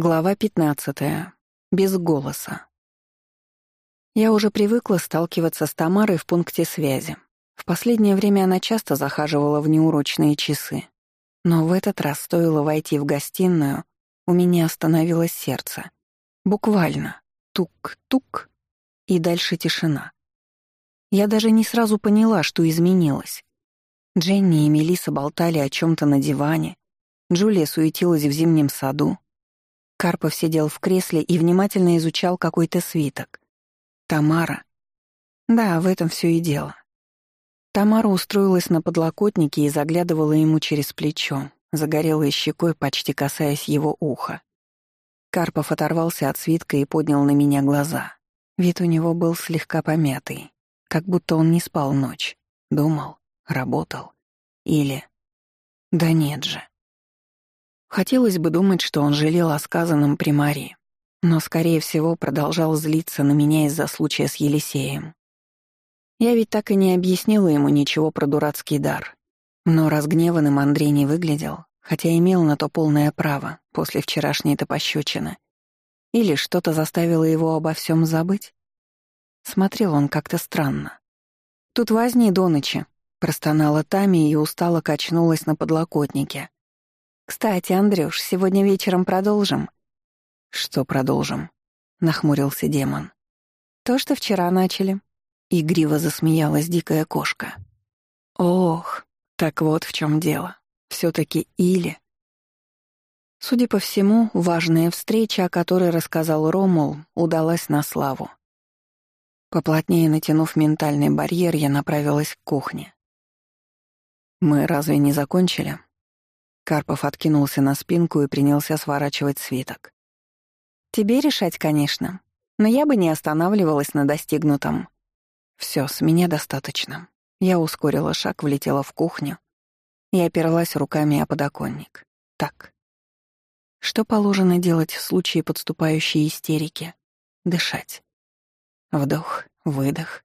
Глава 15. Без голоса. Я уже привыкла сталкиваться с Тамарой в пункте связи. В последнее время она часто захаживала в неурочные часы. Но в этот раз стоило войти в гостиную, у меня остановилось сердце. Буквально. Тук-тук. И дальше тишина. Я даже не сразу поняла, что изменилось. Дженни и Мелиса болтали о чем то на диване. Джулия суетилась в зимнем саду. Карпов сидел в кресле и внимательно изучал какой-то свиток. Тамара. Да, в этом все и дело. Тамара устроилась на подлокотнике и заглядывала ему через плечо, загорелой щекой, почти касаясь его уха. Карпов оторвался от свитка и поднял на меня глаза. Вид у него был слегка помятый, как будто он не спал ночь. Думал, работал. Или... Да нет же. Хотелось бы думать, что он жалел о сказанном при Марии, но, скорее всего, продолжал злиться на меня из-за случая с Елисеем. Я ведь так и не объяснила ему ничего про дурацкий дар. Но разгневанным Андрей не выглядел, хотя имел на то полное право после вчерашней-то пощечины. Или что-то заставило его обо всем забыть? Смотрел он как-то странно. «Тут возни до ночи», — простонала Тами и устало качнулась на подлокотнике. «Кстати, Андрюш, сегодня вечером продолжим?» «Что продолжим?» — нахмурился демон. «То, что вчера начали». Игриво засмеялась дикая кошка. «Ох, так вот в чем дело. все таки или...» Судя по всему, важная встреча, о которой рассказал Ромул, удалась на славу. Поплотнее натянув ментальный барьер, я направилась к кухне. «Мы разве не закончили?» Карпов откинулся на спинку и принялся сворачивать свиток. «Тебе решать, конечно, но я бы не останавливалась на достигнутом. Все, с меня достаточно». Я ускорила шаг, влетела в кухню и оперлась руками о подоконник. Так. Что положено делать в случае подступающей истерики? Дышать. Вдох, выдох.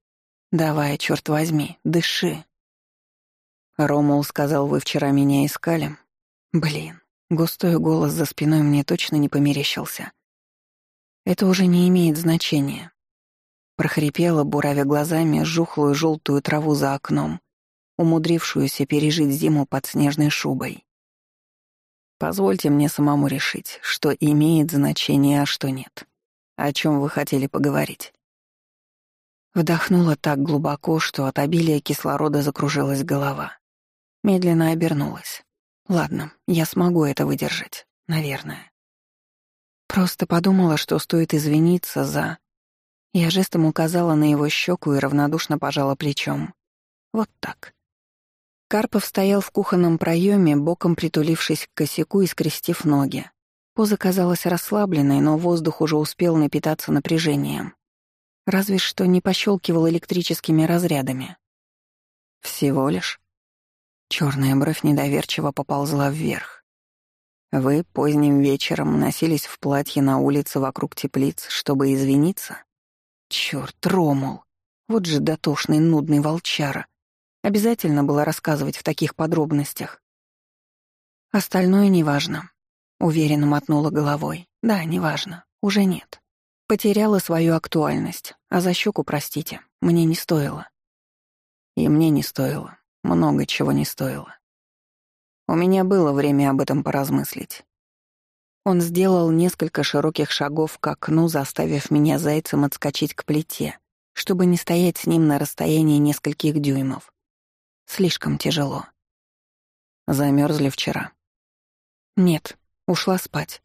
Давай, черт возьми, дыши. Ромул сказал, вы вчера меня искали. Блин, густой голос за спиной мне точно не померещился. Это уже не имеет значения. Прохрипела, буравя глазами жухлую желтую траву за окном, умудрившуюся пережить зиму под снежной шубой. Позвольте мне самому решить, что имеет значение, а что нет. О чем вы хотели поговорить? Вдохнула так глубоко, что от обилия кислорода закружилась голова. Медленно обернулась. Ладно, я смогу это выдержать, наверное. Просто подумала, что стоит извиниться за... Я жестом указала на его щеку и равнодушно пожала плечом. Вот так. Карпов стоял в кухонном проеме, боком притулившись к косяку и скрестив ноги. Поза казалась расслабленной, но воздух уже успел напитаться напряжением. Разве что не пощелкивал электрическими разрядами. Всего лишь. Черная бровь недоверчиво поползла вверх. Вы поздним вечером носились в платье на улице вокруг теплиц, чтобы извиниться? Черт, Ромул! Вот же дотошный, нудный волчара. Обязательно было рассказывать в таких подробностях. Остальное неважно. Уверенно мотнула головой. Да, неважно. Уже нет. Потеряла свою актуальность. А за щеку, простите, мне не стоило. И мне не стоило много чего не стоило. У меня было время об этом поразмыслить. Он сделал несколько широких шагов к окну, заставив меня зайцем отскочить к плите, чтобы не стоять с ним на расстоянии нескольких дюймов. Слишком тяжело. Замерзли вчера? Нет, ушла спать.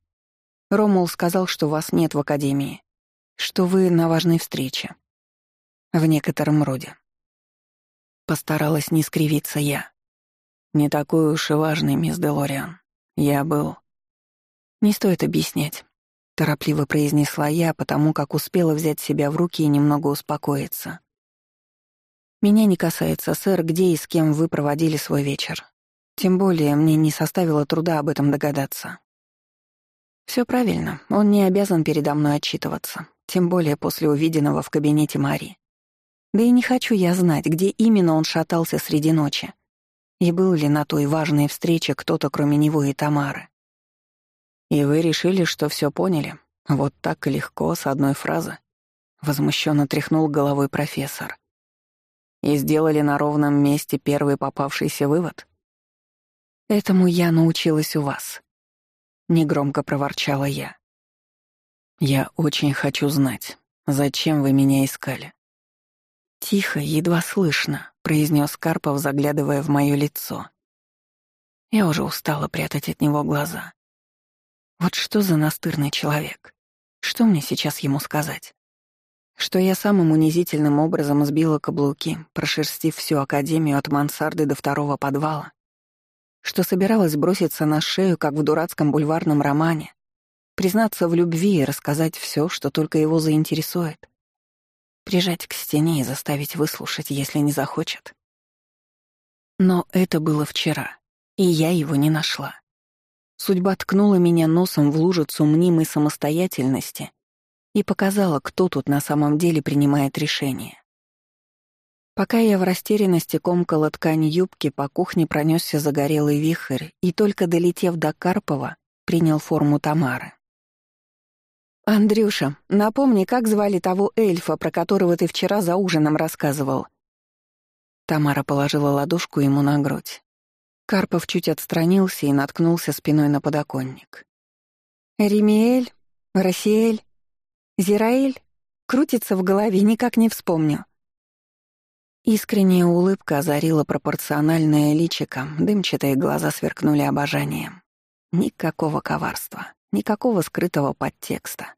Ромул сказал, что вас нет в академии, что вы на важной встрече. В некотором роде. Постаралась не скривиться я. Не такой уж и важный, мисс Делориан. Я был... Не стоит объяснять. Торопливо произнесла я, потому как успела взять себя в руки и немного успокоиться. Меня не касается, сэр, где и с кем вы проводили свой вечер. Тем более мне не составило труда об этом догадаться. Все правильно, он не обязан передо мной отчитываться, тем более после увиденного в кабинете Марии. Да и не хочу я знать, где именно он шатался среди ночи. И был ли на той важной встрече кто-то, кроме него и Тамары. «И вы решили, что все поняли? Вот так легко, с одной фразы?» Возмущенно тряхнул головой профессор. «И сделали на ровном месте первый попавшийся вывод?» «Этому я научилась у вас», — негромко проворчала я. «Я очень хочу знать, зачем вы меня искали?» Тихо, едва слышно, произнес Карпов, заглядывая в мое лицо. Я уже устала прятать от него глаза. Вот что за настырный человек? Что мне сейчас ему сказать? Что я самым унизительным образом сбила каблуки, прошерстив всю академию от мансарды до второго подвала? Что собиралась броситься на шею, как в дурацком бульварном романе, признаться в любви и рассказать все, что только его заинтересует? Прижать к стене и заставить выслушать, если не захочет? Но это было вчера, и я его не нашла. Судьба ткнула меня носом в лужицу мнимой самостоятельности и показала, кто тут на самом деле принимает решение. Пока я в растерянности комкала ткань юбки, по кухне пронесся загорелый вихрь и, только долетев до Карпова, принял форму Тамары. «Андрюша, напомни, как звали того эльфа, про которого ты вчера за ужином рассказывал?» Тамара положила ладошку ему на грудь. Карпов чуть отстранился и наткнулся спиной на подоконник. «Ремиэль? Расиэль? Зираэль?» Крутится в голове, никак не вспомню. Искренняя улыбка озарила пропорциональное личико, дымчатые глаза сверкнули обожанием. Никакого коварства, никакого скрытого подтекста.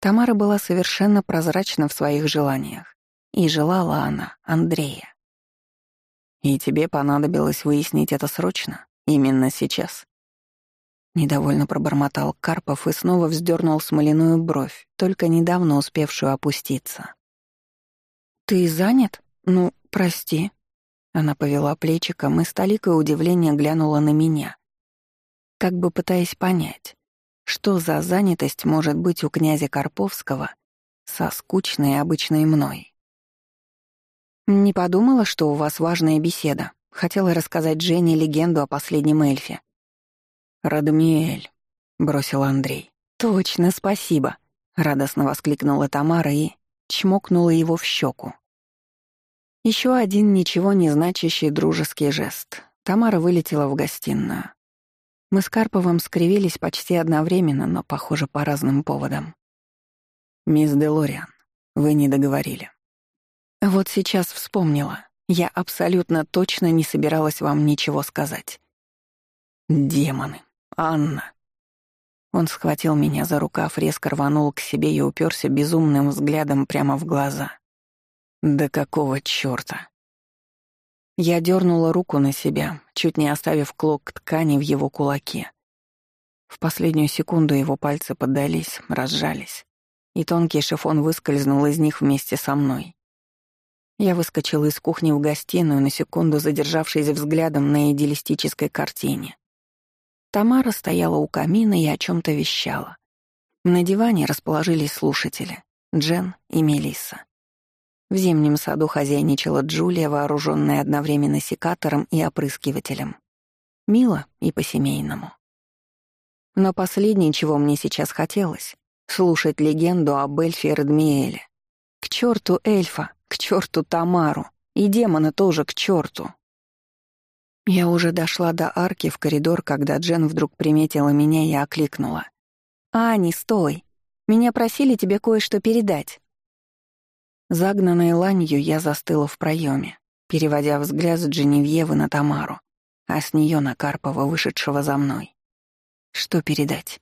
Тамара была совершенно прозрачна в своих желаниях, и желала она Андрея. И тебе понадобилось выяснить это срочно? Именно сейчас?» Недовольно пробормотал Карпов и снова вздернул смоляную бровь, только недавно успевшую опуститься. «Ты занят? Ну, прости». Она повела плечиком и с толикой удивления глянула на меня, как бы пытаясь понять, что за занятость может быть у князя Карповского со скучной обычной мной. «Не подумала, что у вас важная беседа. Хотела рассказать Жене легенду о последнем эльфе». «Радмиэль», — бросил Андрей. «Точно, спасибо», — радостно воскликнула Тамара и чмокнула его в щеку. Еще один ничего не значащий дружеский жест. Тамара вылетела в гостиную. Мы с Карповым скривились почти одновременно, но, похоже, по разным поводам. «Мисс Делориан, вы не договорили», вот сейчас вспомнила. Я абсолютно точно не собиралась вам ничего сказать. Демоны. Анна. Он схватил меня за рукав, резко рванул к себе и уперся безумным взглядом прямо в глаза. Да какого чёрта? Я дернула руку на себя, чуть не оставив клок ткани в его кулаке. В последнюю секунду его пальцы поддались, разжались, и тонкий шифон выскользнул из них вместе со мной. Я выскочила из кухни в гостиную, на секунду задержавшись взглядом на идеалистической картине. Тамара стояла у камина и о чем то вещала. На диване расположились слушатели — Джен и Мелисса. В зимнем саду хозяйничала Джулия, вооруженная одновременно секатором и опрыскивателем. Мило и по-семейному. Но последнее, чего мне сейчас хотелось — слушать легенду об эльфе Радмиэле. К черту эльфа, к черту Тамару. И демона тоже к черту. Я уже дошла до арки в коридор, когда Джен вдруг приметила меня и окликнула. «Ани, стой! Меня просили тебе кое-что передать». Загнанной ланью я застыла в проеме, переводя взгляд с Дженевьевы на Тамару, а с нее на Карпова, вышедшего за мной. Что передать?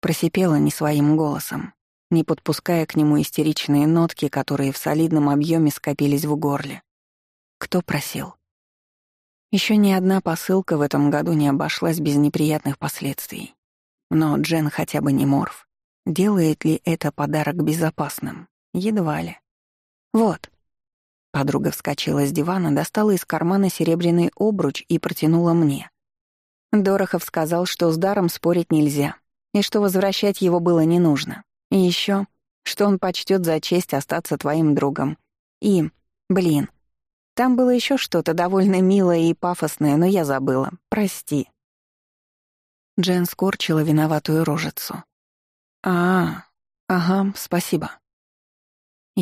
Просипела не своим голосом, не подпуская к нему истеричные нотки, которые в солидном объеме скопились в горле. Кто просил? Еще ни одна посылка в этом году не обошлась без неприятных последствий. Но Джен хотя бы не морф. Делает ли это подарок безопасным? Едва ли. Вот. Подруга вскочила с дивана, достала из кармана серебряный обруч и протянула мне. Дорохов сказал, что с даром спорить нельзя, и что возвращать его было не нужно. И еще, что он почтет за честь остаться твоим другом. И, блин, там было еще что-то довольно милое и пафосное, но я забыла. Прости. Джен скорчила виноватую рожицу. «А, ага, спасибо».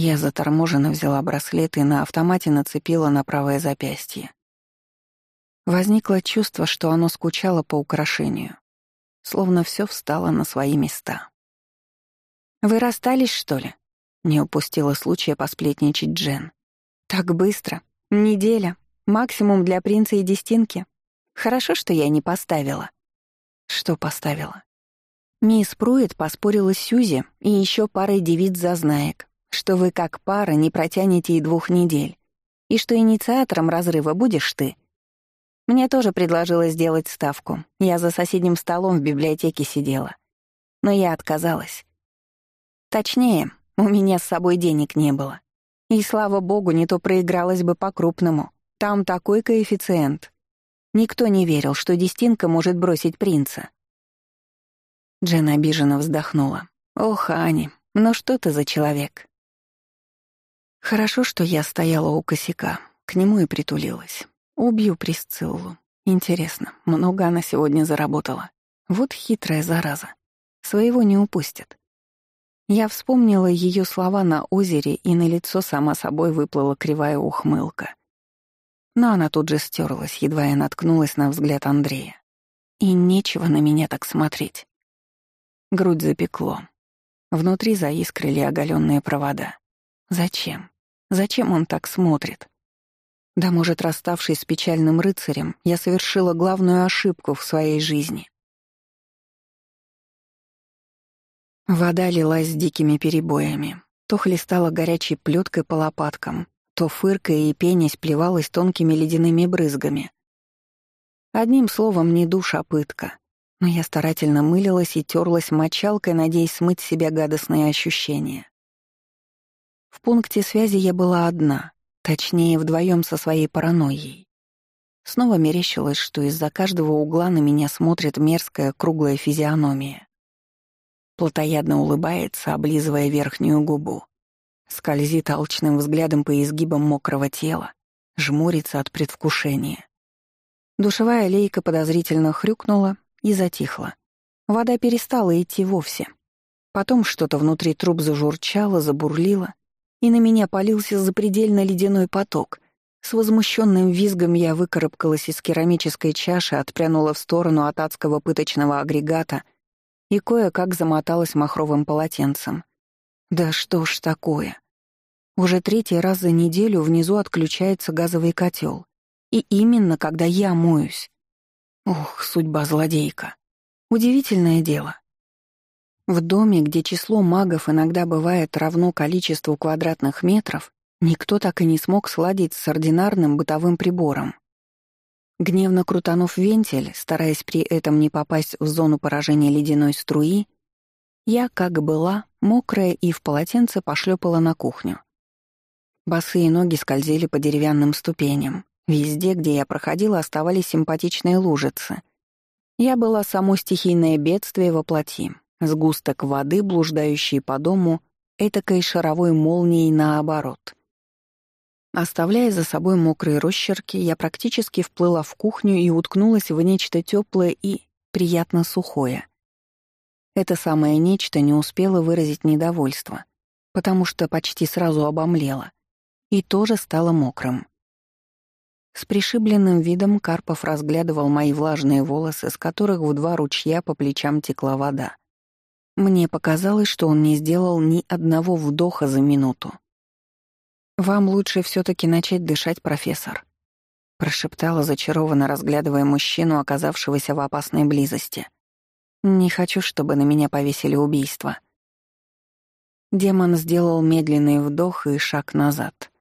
Я заторможенно взяла браслет и на автомате нацепила на правое запястье. Возникло чувство, что оно скучало по украшению, словно все встало на свои места. «Вы расстались, что ли?» — не упустила случая посплетничать Джен. «Так быстро. Неделя. Максимум для принца и дестинки. Хорошо, что я не поставила». «Что поставила?» Мисс Пруит поспорила с Сьюзи и еще парой девиц-зазнаек, что вы как пара не протянете и двух недель, и что инициатором разрыва будешь ты. Мне тоже предложила сделать ставку. Я за соседним столом в библиотеке сидела. Но я отказалась. Точнее, у меня с собой денег не было. И, слава богу, не то проигралась бы по-крупному. Там такой коэффициент. Никто не верил, что Дестинка может бросить принца. Джен обиженно вздохнула. «Ох, Ани, ну что ты за человек?» Хорошо, что я стояла у косяка, к нему и притулилась. Убью Присциллу. Интересно, много она сегодня заработала. Вот хитрая зараза. Своего не упустит. Я вспомнила ее слова на озере, и на лицо сама собой выплыла кривая ухмылка. Но она тут же стерлась, едва я наткнулась на взгляд Андрея. И нечего на меня так смотреть. Грудь запекло. Внутри заискрили оголенные провода. Зачем? Зачем он так смотрит? Да, может, расставшись с печальным рыцарем, я совершила главную ошибку в своей жизни. Вода лилась с дикими перебоями. То хлестала горячей плеткой по лопаткам, то фыркая и пенясь плевалась тонкими ледяными брызгами. Одним словом, не душ, а пытка но я старательно мылилась и терлась мочалкой, надеясь смыть с себя гадостные ощущения. В пункте связи я была одна, точнее, вдвоем со своей паранойей. Снова мерещилось, что из-за каждого угла на меня смотрит мерзкая круглая физиономия. Плотоядно улыбается, облизывая верхнюю губу. Скользит алчным взглядом по изгибам мокрого тела, жмурится от предвкушения. Душевая лейка подозрительно хрюкнула, и затихло. Вода перестала идти вовсе. Потом что-то внутри труб зажурчало, забурлило, и на меня полился запредельно ледяной поток. С возмущенным визгом я выкарабкалась из керамической чаши, отпрянула в сторону от адского пыточного агрегата и кое-как замоталась махровым полотенцем. Да что ж такое? Уже третий раз за неделю внизу отключается газовый котел. И именно когда я моюсь. Ох, судьба злодейка. Удивительное дело. В доме, где число магов иногда бывает равно количеству квадратных метров, никто так и не смог сладить с ординарным бытовым прибором. Гневно крутанув вентиль, стараясь при этом не попасть в зону поражения ледяной струи, я, как была, мокрая и в полотенце пошлепала на кухню. Босые ноги скользили по деревянным ступеням, Везде, где я проходила, оставались симпатичные лужицы. Я была само стихийное бедствие во плоти, сгусток воды, блуждающий по дому, этакой шаровой молнией наоборот. Оставляя за собой мокрые росчерки, я практически вплыла в кухню и уткнулась в нечто теплое и приятно сухое. Это самое нечто не успело выразить недовольство, потому что почти сразу обомлело, и тоже стало мокрым. С пришибленным видом Карпов разглядывал мои влажные волосы, с которых в два ручья по плечам текла вода. Мне показалось, что он не сделал ни одного вдоха за минуту. «Вам лучше все таки начать дышать, профессор», — прошептала зачарованно, разглядывая мужчину, оказавшегося в опасной близости. «Не хочу, чтобы на меня повесили убийство». Демон сделал медленный вдох и шаг назад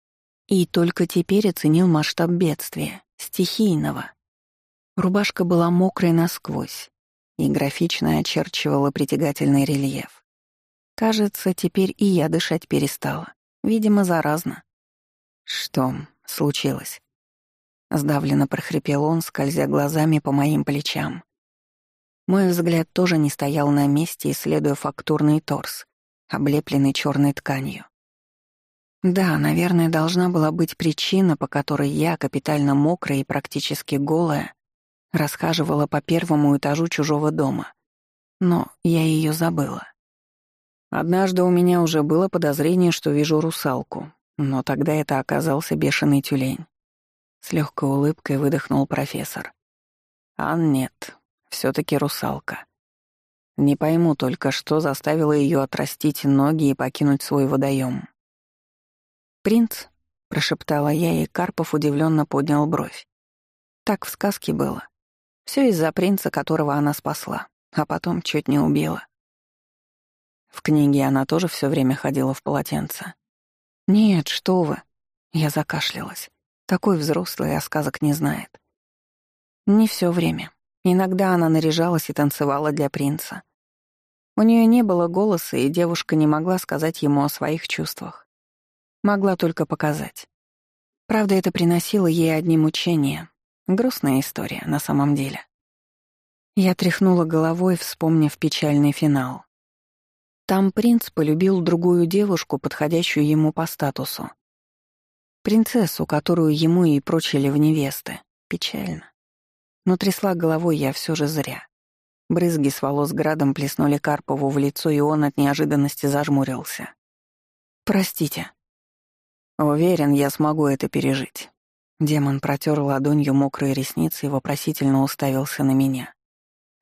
— и только теперь оценил масштаб бедствия, стихийного. Рубашка была мокрой насквозь и графично очерчивала притягательный рельеф. Кажется, теперь и я дышать перестала. Видимо, заразно. Что случилось? Сдавленно прохрипел он, скользя глазами по моим плечам. Мой взгляд тоже не стоял на месте, исследуя фактурный торс, облепленный черной тканью. Да, наверное, должна была быть причина, по которой я, капитально мокрая и практически голая, Расхаживала по первому этажу чужого дома. Но я ее забыла. Однажды у меня уже было подозрение, что вижу русалку, но тогда это оказался бешеный тюлень. С легкой улыбкой выдохнул профессор. А нет, все таки русалка. Не пойму только, что заставило ее отрастить ноги и покинуть свой водоем. «Принц?» — прошептала я, и Карпов удивленно поднял бровь. Так в сказке было. Все из-за принца, которого она спасла, а потом чуть не убила. В книге она тоже все время ходила в полотенце. «Нет, что вы!» Я закашлялась. Такой взрослый, а сказок не знает. Не все время. Иногда она наряжалась и танцевала для принца. У нее не было голоса, и девушка не могла сказать ему о своих чувствах. Могла только показать. Правда, это приносило ей одни мучения. Грустная история, на самом деле. Я тряхнула головой, вспомнив печальный финал. Там принц полюбил другую девушку, подходящую ему по статусу. Принцессу, которую ему и прочили в невесты. Печально. Но трясла головой я все же зря. Брызги с волос градом плеснули Карпову в лицо, и он от неожиданности зажмурился. «Простите». «Уверен, я смогу это пережить». Демон протер ладонью мокрые ресницы и вопросительно уставился на меня.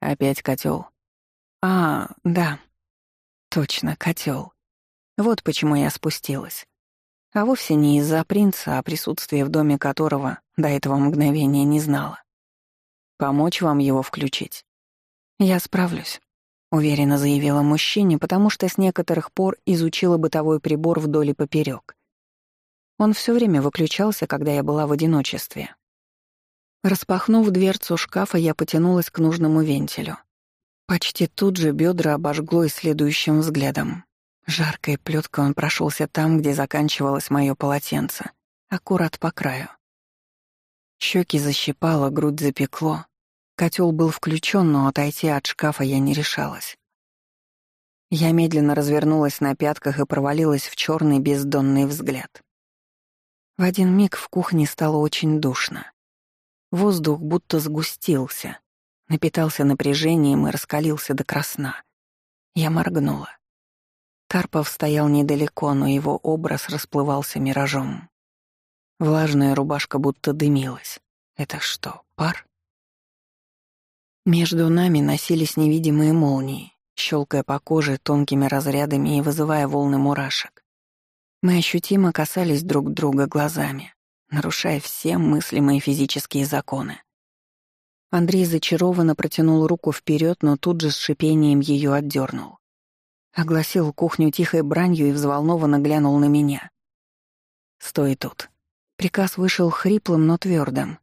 «Опять котел. «А, да. Точно, котел. Вот почему я спустилась. А вовсе не из-за принца, а присутствие в доме которого до этого мгновения не знала. Помочь вам его включить?» «Я справлюсь», — уверенно заявила мужчине, потому что с некоторых пор изучила бытовой прибор вдоль и поперек. Он все время выключался, когда я была в одиночестве. Распахнув дверцу шкафа, я потянулась к нужному вентилю. Почти тут же бедра обожгло и следующим взглядом. Жаркой плеткой он прошелся там, где заканчивалось мое полотенце, аккурат по краю. Щеки защипало, грудь запекло. Котел был включен, но отойти от шкафа я не решалась. Я медленно развернулась на пятках и провалилась в черный бездонный взгляд. В один миг в кухне стало очень душно. Воздух будто сгустился, напитался напряжением и раскалился до красна. Я моргнула. Карпов стоял недалеко, но его образ расплывался миражом. Влажная рубашка будто дымилась. Это что, пар? Между нами носились невидимые молнии, щелкая по коже тонкими разрядами и вызывая волны мурашек. Мы ощутимо касались друг друга глазами, нарушая все мыслимые физические законы. Андрей зачарованно протянул руку вперед, но тут же с шипением ее отдернул. Огласил кухню тихой бранью и взволнованно глянул на меня. «Стой тут». Приказ вышел хриплым, но твердым.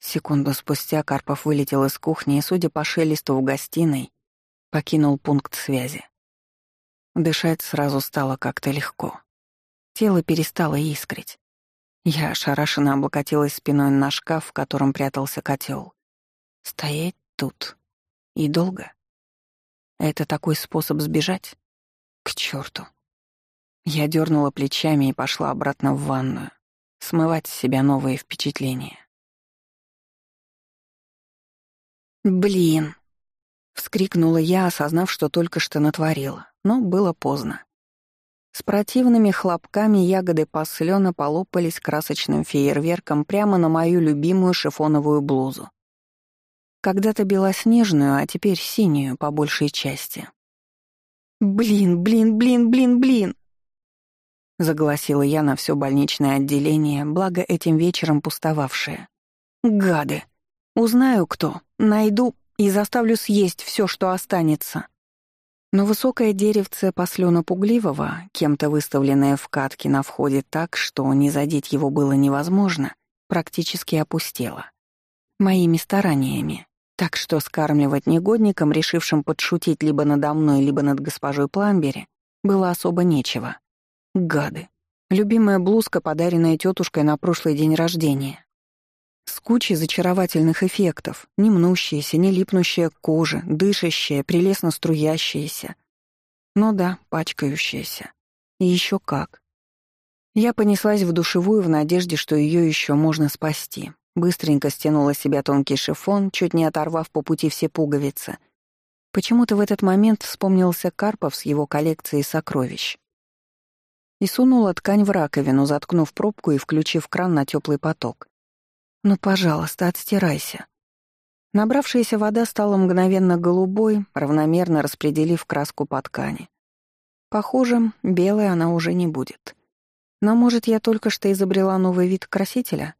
Секунду спустя Карпов вылетел из кухни и, судя по шелесту в гостиной, покинул пункт связи. Дышать сразу стало как-то легко. Тело перестало искрить. Я ошарашенно облокотилась спиной на шкаф, в котором прятался котел. Стоять тут. И долго. Это такой способ сбежать? К черту. Я дернула плечами и пошла обратно в ванную, смывать с себя новые впечатления. «Блин!» — вскрикнула я, осознав, что только что натворила, но было поздно. С противными хлопками ягоды послёна полопались красочным фейерверком прямо на мою любимую шифоновую блузу. Когда-то белоснежную, а теперь синюю по большей части. «Блин, блин, блин, блин, блин!» Загласила я на все больничное отделение, благо этим вечером пустовавшее. «Гады! Узнаю, кто, найду и заставлю съесть все, что останется. Но высокое деревце послёна пугливого, кем-то выставленное в катке на входе так, что не задеть его было невозможно, практически опустело. Моими стараниями. Так что скармливать негодникам, решившим подшутить либо надо мной, либо над госпожой Пламбери, было особо нечего. Гады. Любимая блузка, подаренная тетушкой на прошлый день рождения с кучей зачаровательных эффектов, не мнущаяся, не липнущая к коже, дышащая, прелестно струящаяся. Ну да, пачкающаяся. И еще как. Я понеслась в душевую в надежде, что ее еще можно спасти. быстренько стянула себя тонкий шифон, чуть не оторвав по пути все пуговицы. Почему-то в этот момент вспомнился Карпов с его коллекцией сокровищ. И сунула ткань в раковину, заткнув пробку и включив кран на теплый поток. «Ну, пожалуйста, отстирайся». Набравшаяся вода стала мгновенно голубой, равномерно распределив краску по ткани. Похоже, белой она уже не будет. Но, может, я только что изобрела новый вид красителя?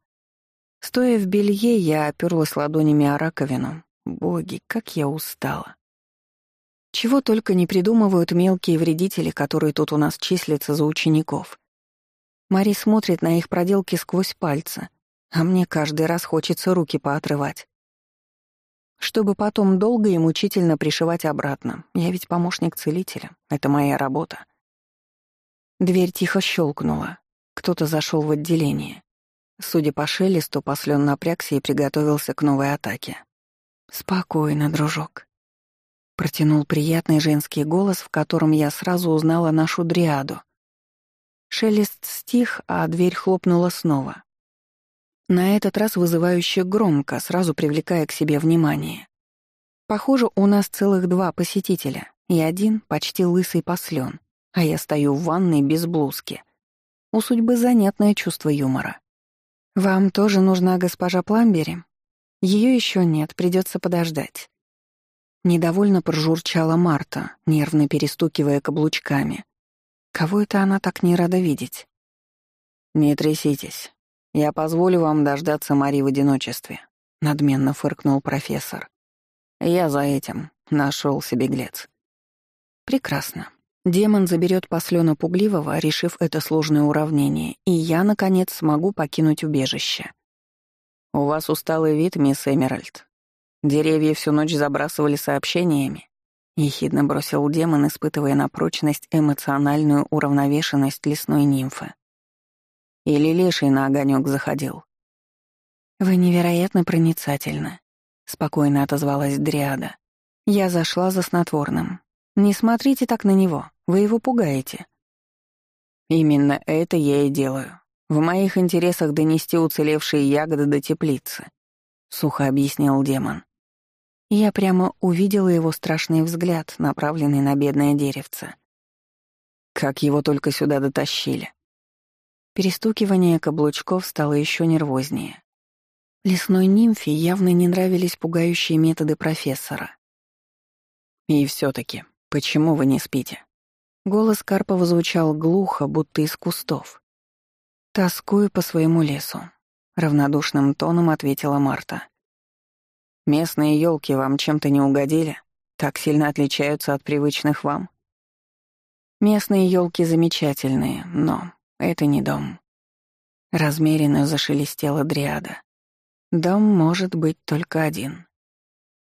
Стоя в белье, я оперлась ладонями о раковину. Боги, как я устала. Чего только не придумывают мелкие вредители, которые тут у нас числятся за учеников. Мари смотрит на их проделки сквозь пальцы, а мне каждый раз хочется руки поотрывать. Чтобы потом долго и мучительно пришивать обратно. Я ведь помощник целителя. Это моя работа. Дверь тихо щелкнула. Кто-то зашел в отделение. Судя по шелесту, послен напрягся и приготовился к новой атаке. «Спокойно, дружок», — протянул приятный женский голос, в котором я сразу узнала нашу дриаду. Шелест стих, а дверь хлопнула снова. На этот раз вызывающе громко, сразу привлекая к себе внимание. Похоже, у нас целых два посетителя, и один почти лысый послен, а я стою в ванной без блузки. У судьбы занятное чувство юмора. «Вам тоже нужна госпожа Пламбери? Ее еще нет, придется подождать». Недовольно прожурчала Марта, нервно перестукивая каблучками. Кого это она так не рада видеть? «Не тряситесь. Я позволю вам дождаться Мари в одиночестве», — надменно фыркнул профессор. «Я за этим. Нашелся беглец». «Прекрасно. Демон заберет послена пугливого, решив это сложное уравнение, и я, наконец, смогу покинуть убежище. «У вас усталый вид, мисс Эмеральд. Деревья всю ночь забрасывали сообщениями», — ехидно бросил демон, испытывая на прочность эмоциональную уравновешенность лесной нимфы. Или леший на огонек заходил. «Вы невероятно проницательны», — спокойно отозвалась Дриада. Я зашла за снотворным. Не смотрите так на него, вы его пугаете. Именно это я и делаю. В моих интересах донести уцелевшие ягоды до теплицы, сухо объяснил демон. Я прямо увидела его страшный взгляд, направленный на бедное деревце. Как его только сюда дотащили. Перестукивание каблучков стало еще нервознее. Лесной нимфе явно не нравились пугающие методы профессора. И все таки «Почему вы не спите?» Голос Карпова звучал глухо, будто из кустов. «Тоскую по своему лесу», — равнодушным тоном ответила Марта. «Местные елки вам чем-то не угодили? Так сильно отличаются от привычных вам?» «Местные елки замечательные, но это не дом». Размеренно зашелестела дриада. «Дом может быть только один.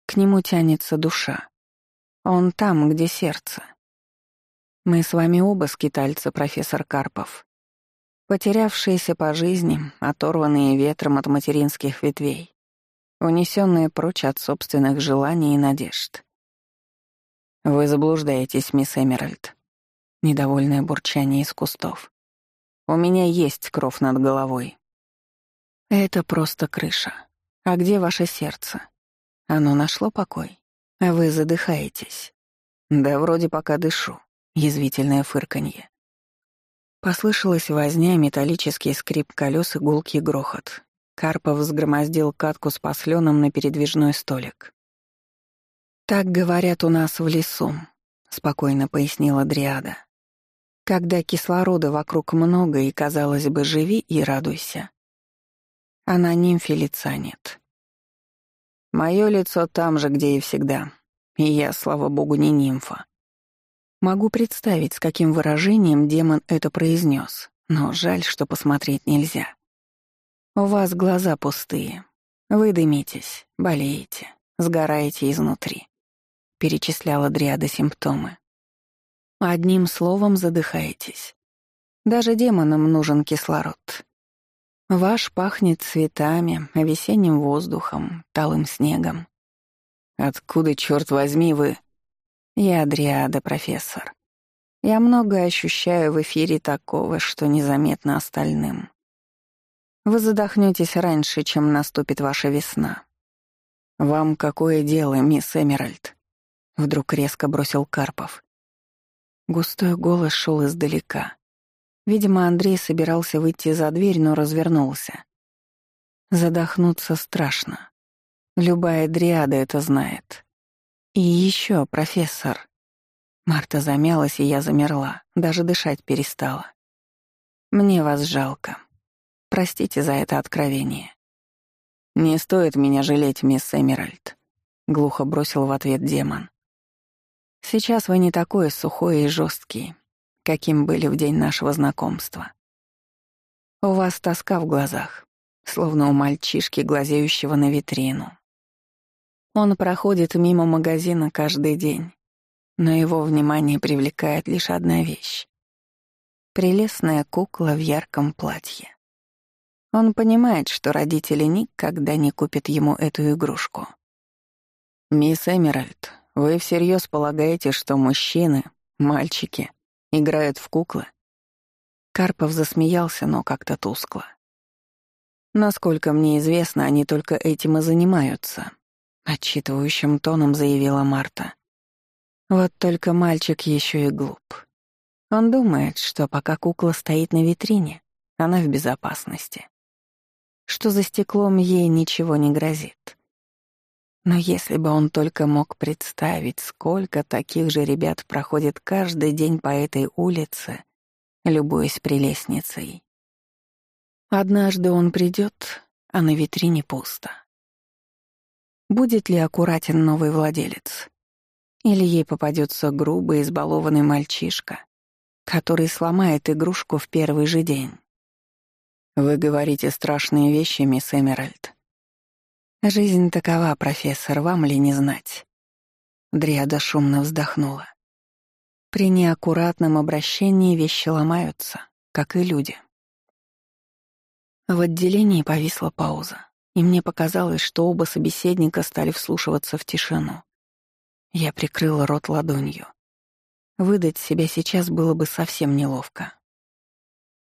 К нему тянется душа. Он там, где сердце. Мы с вами оба скитальцы, профессор Карпов. Потерявшиеся по жизни, оторванные ветром от материнских ветвей, унесенные прочь от собственных желаний и надежд. Вы заблуждаетесь, мисс Эмеральд. Недовольное бурчание из кустов. У меня есть кровь над головой. Это просто крыша. А где ваше сердце? Оно нашло покой? А вы задыхаетесь. Да вроде пока дышу. Язвительное фырканье. Послышалась возня, металлический скрип колес и гулкий грохот. Карпов взгромоздил катку с посленом на передвижной столик. «Так говорят у нас в лесу», — спокойно пояснила Дриада. «Когда кислорода вокруг много и, казалось бы, живи и радуйся. А на лица нет. Мое лицо там же, где и всегда. И я, слава богу, не нимфа. Могу представить, с каким выражением демон это произнес, но жаль, что посмотреть нельзя. У вас глаза пустые. Вы дымитесь, болеете, сгораете изнутри. Перечисляла Дриада симптомы. Одним словом задыхаетесь. Даже демонам нужен кислород. Ваш пахнет цветами, весенним воздухом, талым снегом. Откуда, черт возьми, вы? Я Адриада, профессор. Я многое ощущаю в эфире такого, что незаметно остальным. Вы задохнетесь раньше, чем наступит ваша весна. Вам какое дело, мисс Эмеральд? Вдруг резко бросил Карпов. Густой голос шел издалека. Видимо, Андрей собирался выйти за дверь, но развернулся. Задохнуться страшно. Любая дриада это знает. И еще, профессор. Марта замялась, и я замерла, даже дышать перестала. Мне вас жалко. Простите за это откровение. Не стоит меня жалеть, мисс Эмеральд, глухо бросил в ответ демон. Сейчас вы не такой сухой и жесткий, каким были в день нашего знакомства. У вас тоска в глазах, словно у мальчишки, глазеющего на витрину. Он проходит мимо магазина каждый день, но его внимание привлекает лишь одна вещь — прелестная кукла в ярком платье. Он понимает, что родители никогда не купят ему эту игрушку. «Мисс Эмеральд, вы всерьез полагаете, что мужчины, мальчики, играют в куклы?» Карпов засмеялся, но как-то тускло. «Насколько мне известно, они только этим и занимаются», — отчитывающим тоном заявила Марта. «Вот только мальчик еще и глуп. Он думает, что пока кукла стоит на витрине, она в безопасности что за стеклом ей ничего не грозит. Но если бы он только мог представить, сколько таких же ребят проходит каждый день по этой улице, любуясь прелестницей. Однажды он придет, а на витрине пусто. Будет ли аккуратен новый владелец? Или ей попадется грубый, избалованный мальчишка, который сломает игрушку в первый же день? «Вы говорите страшные вещи, мисс Эмеральд». «Жизнь такова, профессор, вам ли не знать?» Дриада шумно вздохнула. При неаккуратном обращении вещи ломаются, как и люди. В отделении повисла пауза, и мне показалось, что оба собеседника стали вслушиваться в тишину. Я прикрыла рот ладонью. Выдать себя сейчас было бы совсем неловко.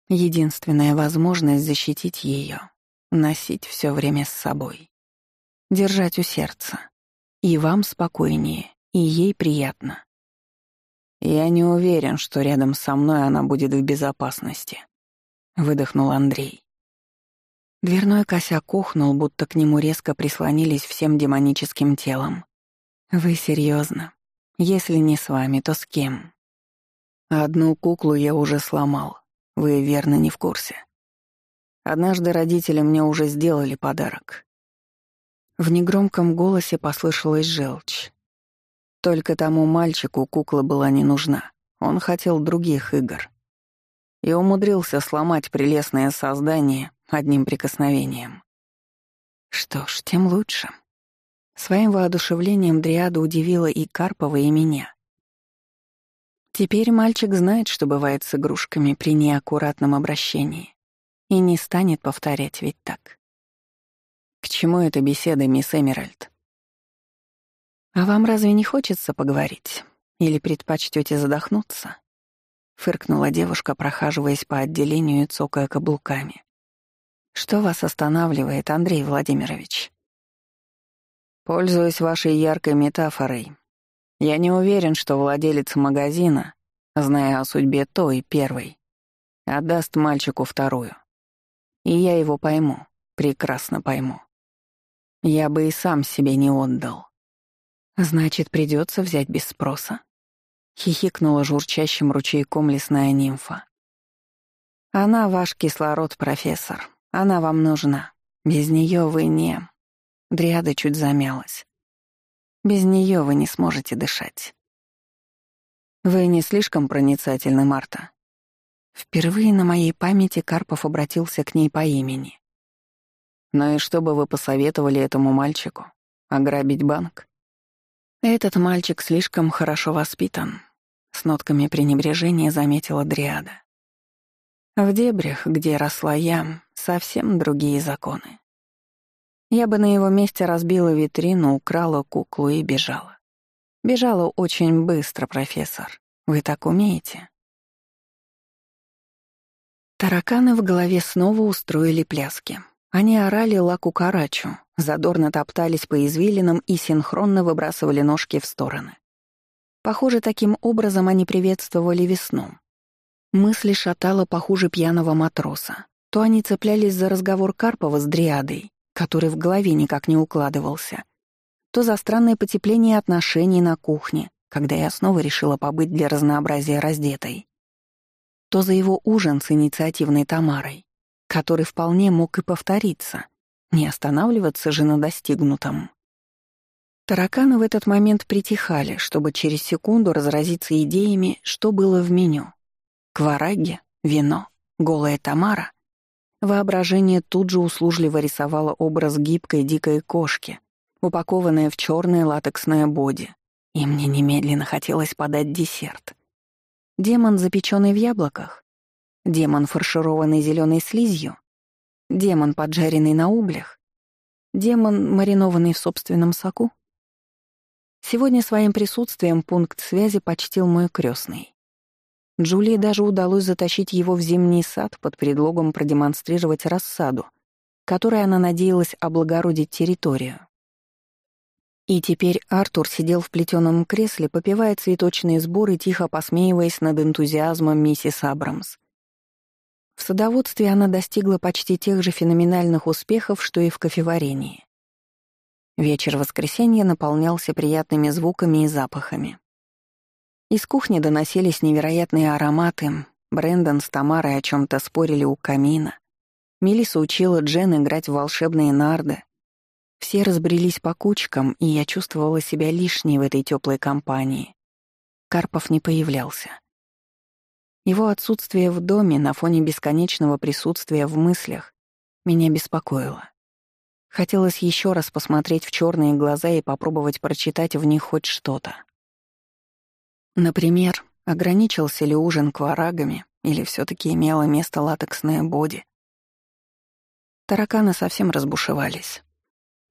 Единственная возможность защитить ее — носить все время с собой. Держать у сердца. И вам спокойнее, и ей приятно. «Я не уверен, что рядом со мной она будет в безопасности», — выдохнул Андрей. Дверной косяк ухнул, будто к нему резко прислонились всем демоническим телом. «Вы серьезно? Если не с вами, то с кем?» «Одну куклу я уже сломал. Вы верно не в курсе. Однажды родители мне уже сделали подарок. В негромком голосе послышалась желчь. Только тому мальчику кукла была не нужна. Он хотел других игр. И умудрился сломать прелестное создание одним прикосновением. Что ж, тем лучше. Своим воодушевлением Дриада удивила и Карпова, и меня. Теперь мальчик знает, что бывает с игрушками при неаккуратном обращении. И не станет повторять ведь так. К чему эта беседа, мисс Эмеральд? А вам разве не хочется поговорить? Или предпочтете задохнуться? Фыркнула девушка, прохаживаясь по отделению и цокая каблуками. Что вас останавливает, Андрей Владимирович? Пользуясь вашей яркой метафорой, я не уверен, что владелец магазина, зная о судьбе той первой, отдаст мальчику вторую. И я его пойму, прекрасно пойму. Я бы и сам себе не отдал. Значит, придется взять без спроса. Хихикнула журчащим ручейком лесная нимфа. Она ваш кислород, профессор. Она вам нужна. Без нее вы не... Дриада чуть замялась. Без нее вы не сможете дышать. Вы не слишком проницательны, Марта. Впервые на моей памяти Карпов обратился к ней по имени. Ну и что бы вы посоветовали этому мальчику? Ограбить банк? Этот мальчик слишком хорошо воспитан, с нотками пренебрежения заметила Дриада. В дебрях, где росла я, совсем другие законы. Я бы на его месте разбила витрину, украла куклу и бежала. Бежала очень быстро, профессор. Вы так умеете? Тараканы в голове снова устроили пляски. Они орали лаку-карачу, задорно топтались по извилинам и синхронно выбрасывали ножки в стороны. Похоже, таким образом они приветствовали весну. Мысли шатало похуже пьяного матроса. То они цеплялись за разговор Карпова с Дриадой, который в голове никак не укладывался, то за странное потепление отношений на кухне, когда я снова решила побыть для разнообразия раздетой, то за его ужин с инициативной Тамарой, который вполне мог и повториться, не останавливаться же на достигнутом. Тараканы в этот момент притихали, чтобы через секунду разразиться идеями, что было в меню. Квараги, вино, голая Тамара. Воображение тут же услужливо рисовало образ гибкой дикой кошки, упакованная в черное латексное боди. И мне немедленно хотелось подать десерт. Демон, запеченный в яблоках? Демон, фаршированный зеленой слизью? Демон, поджаренный на углях? Демон, маринованный в собственном соку? Сегодня своим присутствием пункт связи почтил мой крестный. Джулии даже удалось затащить его в зимний сад под предлогом продемонстрировать рассаду, которой она надеялась облагородить территорию. И теперь Артур сидел в плетеном кресле, попивая цветочные сборы, тихо посмеиваясь над энтузиазмом миссис Абрамс. В садоводстве она достигла почти тех же феноменальных успехов, что и в кофеварении. Вечер воскресенья наполнялся приятными звуками и запахами. Из кухни доносились невероятные ароматы. Брэндон с Тамарой о чем то спорили у камина. Мелисса учила Джен играть в волшебные нарды, все разбрелись по кучкам, и я чувствовала себя лишней в этой теплой компании. Карпов не появлялся. Его отсутствие в доме на фоне бесконечного присутствия в мыслях меня беспокоило. Хотелось еще раз посмотреть в черные глаза и попробовать прочитать в них хоть что-то. Например, ограничился ли ужин кварагами или все таки имело место латексное боди. Тараканы совсем разбушевались.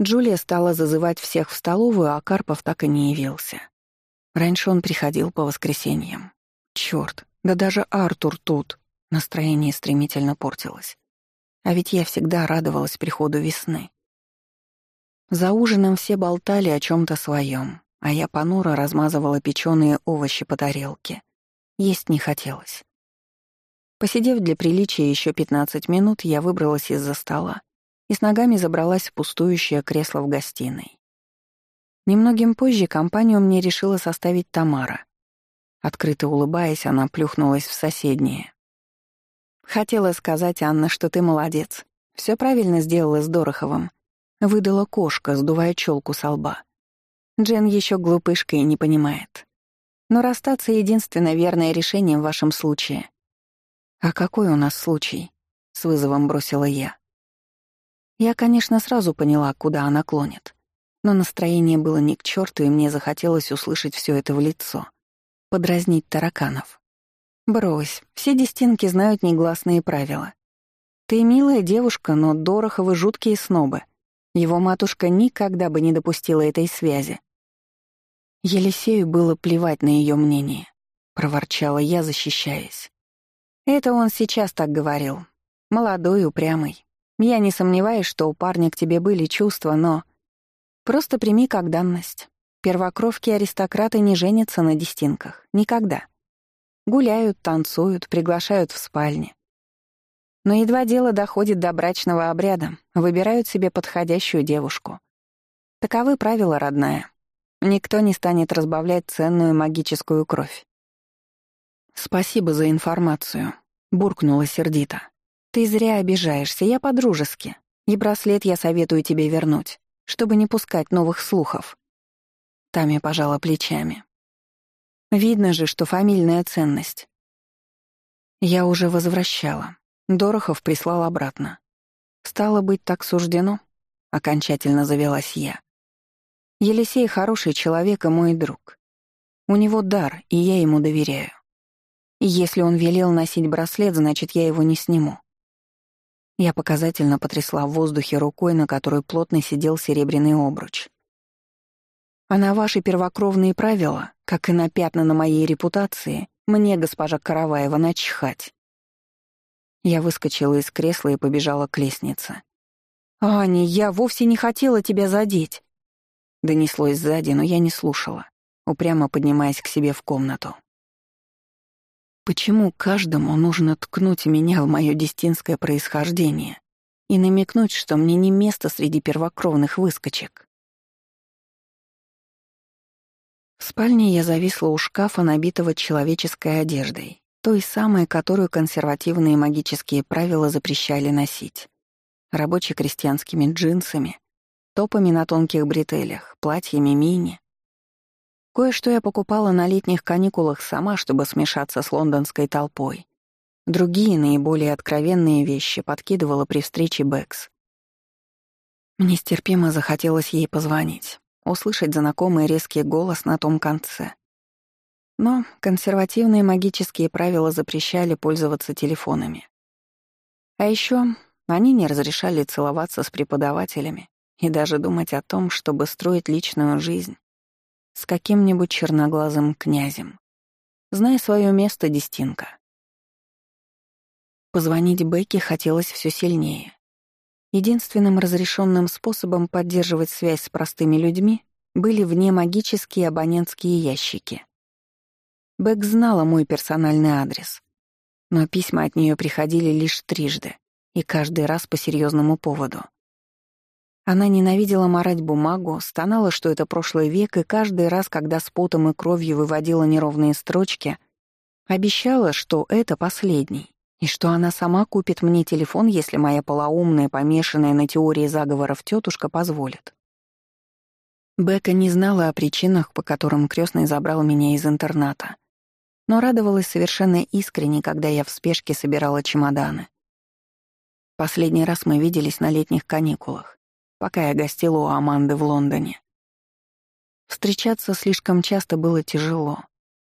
Джулия стала зазывать всех в столовую, а Карпов так и не явился. Раньше он приходил по воскресеньям. Чёрт, да даже Артур тут. Настроение стремительно портилось. А ведь я всегда радовалась приходу весны. За ужином все болтали о чем то своем, а я понуро размазывала печеные овощи по тарелке. Есть не хотелось. Посидев для приличия еще 15 минут, я выбралась из-за стола и с ногами забралась в пустующее кресло в гостиной. Немногим позже компанию мне решила составить Тамара. Открыто улыбаясь, она плюхнулась в соседнее. «Хотела сказать, Анна, что ты молодец. Все правильно сделала с Дороховым», — выдала кошка, сдувая челку со лба. Джен еще глупышка и не понимает. Но расстаться — единственное верное решение в вашем случае. «А какой у нас случай?» — с вызовом бросила я. Я, конечно, сразу поняла, куда она клонит. Но настроение было ни к черту, и мне захотелось услышать все это в лицо. Подразнить тараканов. «Брось, все дестинки знают негласные правила. Ты милая девушка, но Дороховы жуткие снобы. Его матушка никогда бы не допустила этой связи. Елисею было плевать на ее мнение, проворчала я, защищаясь. Это он сейчас так говорил. Молодой, упрямый. Я не сомневаюсь, что у парня к тебе были чувства, но... Просто прими как данность. Первокровки-аристократы не женятся на дестинках. Никогда. Гуляют, танцуют, приглашают в спальне. Но едва дело доходит до брачного обряда, выбирают себе подходящую девушку. Таковы правила, родная. Никто не станет разбавлять ценную магическую кровь. «Спасибо за информацию», — буркнула сердито. «Ты зря обижаешься, я по-дружески. И браслет я советую тебе вернуть, чтобы не пускать новых слухов». Тами пожала плечами. «Видно же, что фамильная ценность». Я уже возвращала. Дорохов прислал обратно. «Стало быть, так суждено?» — окончательно завелась я. «Елисей хороший человек и мой друг. У него дар, и я ему доверяю. И если он велел носить браслет, значит, я его не сниму. Я показательно потрясла в воздухе рукой, на которой плотно сидел серебряный обруч. А на ваши первокровные правила, как и на пятна на моей репутации, мне, госпожа Караваева, начхать. Я выскочила из кресла и побежала к лестнице. «Аня, я вовсе не хотела тебя задеть!» Донеслось сзади, но я не слушала, упрямо поднимаясь к себе в комнату. Почему каждому нужно ткнуть меня в мое дестинское происхождение и намекнуть, что мне не место среди первокровных выскочек? В спальне я зависла у шкафа, набитого человеческой одеждой, той самой, которую консервативные магические правила запрещали носить. Рабоче-крестьянскими джинсами, топами на тонких бретелях, платьями мини. Кое-что я покупала на летних каникулах сама, чтобы смешаться с лондонской толпой. Другие, наиболее откровенные вещи подкидывала при встрече Бэкс. Мне стерпимо захотелось ей позвонить услышать знакомый резкий голос на том конце. Но консервативные магические правила запрещали пользоваться телефонами. А еще они не разрешали целоваться с преподавателями и даже думать о том, чтобы строить личную жизнь с каким-нибудь черноглазым князем. Зная свое место, Дестинка. Позвонить Бекке хотелось все сильнее. Единственным разрешенным способом поддерживать связь с простыми людьми были внемагические абонентские ящики. Бэк знала мой персональный адрес, но письма от нее приходили лишь трижды, и каждый раз по серьезному поводу. Она ненавидела морать бумагу, стонала, что это прошлый век, и каждый раз, когда с потом и кровью выводила неровные строчки, обещала, что это последний и что она сама купит мне телефон, если моя полоумная, помешанная на теории заговоров тетушка позволит. Бека не знала о причинах, по которым крестный забрал меня из интерната, но радовалась совершенно искренне, когда я в спешке собирала чемоданы. Последний раз мы виделись на летних каникулах, пока я гостила у Аманды в Лондоне. Встречаться слишком часто было тяжело.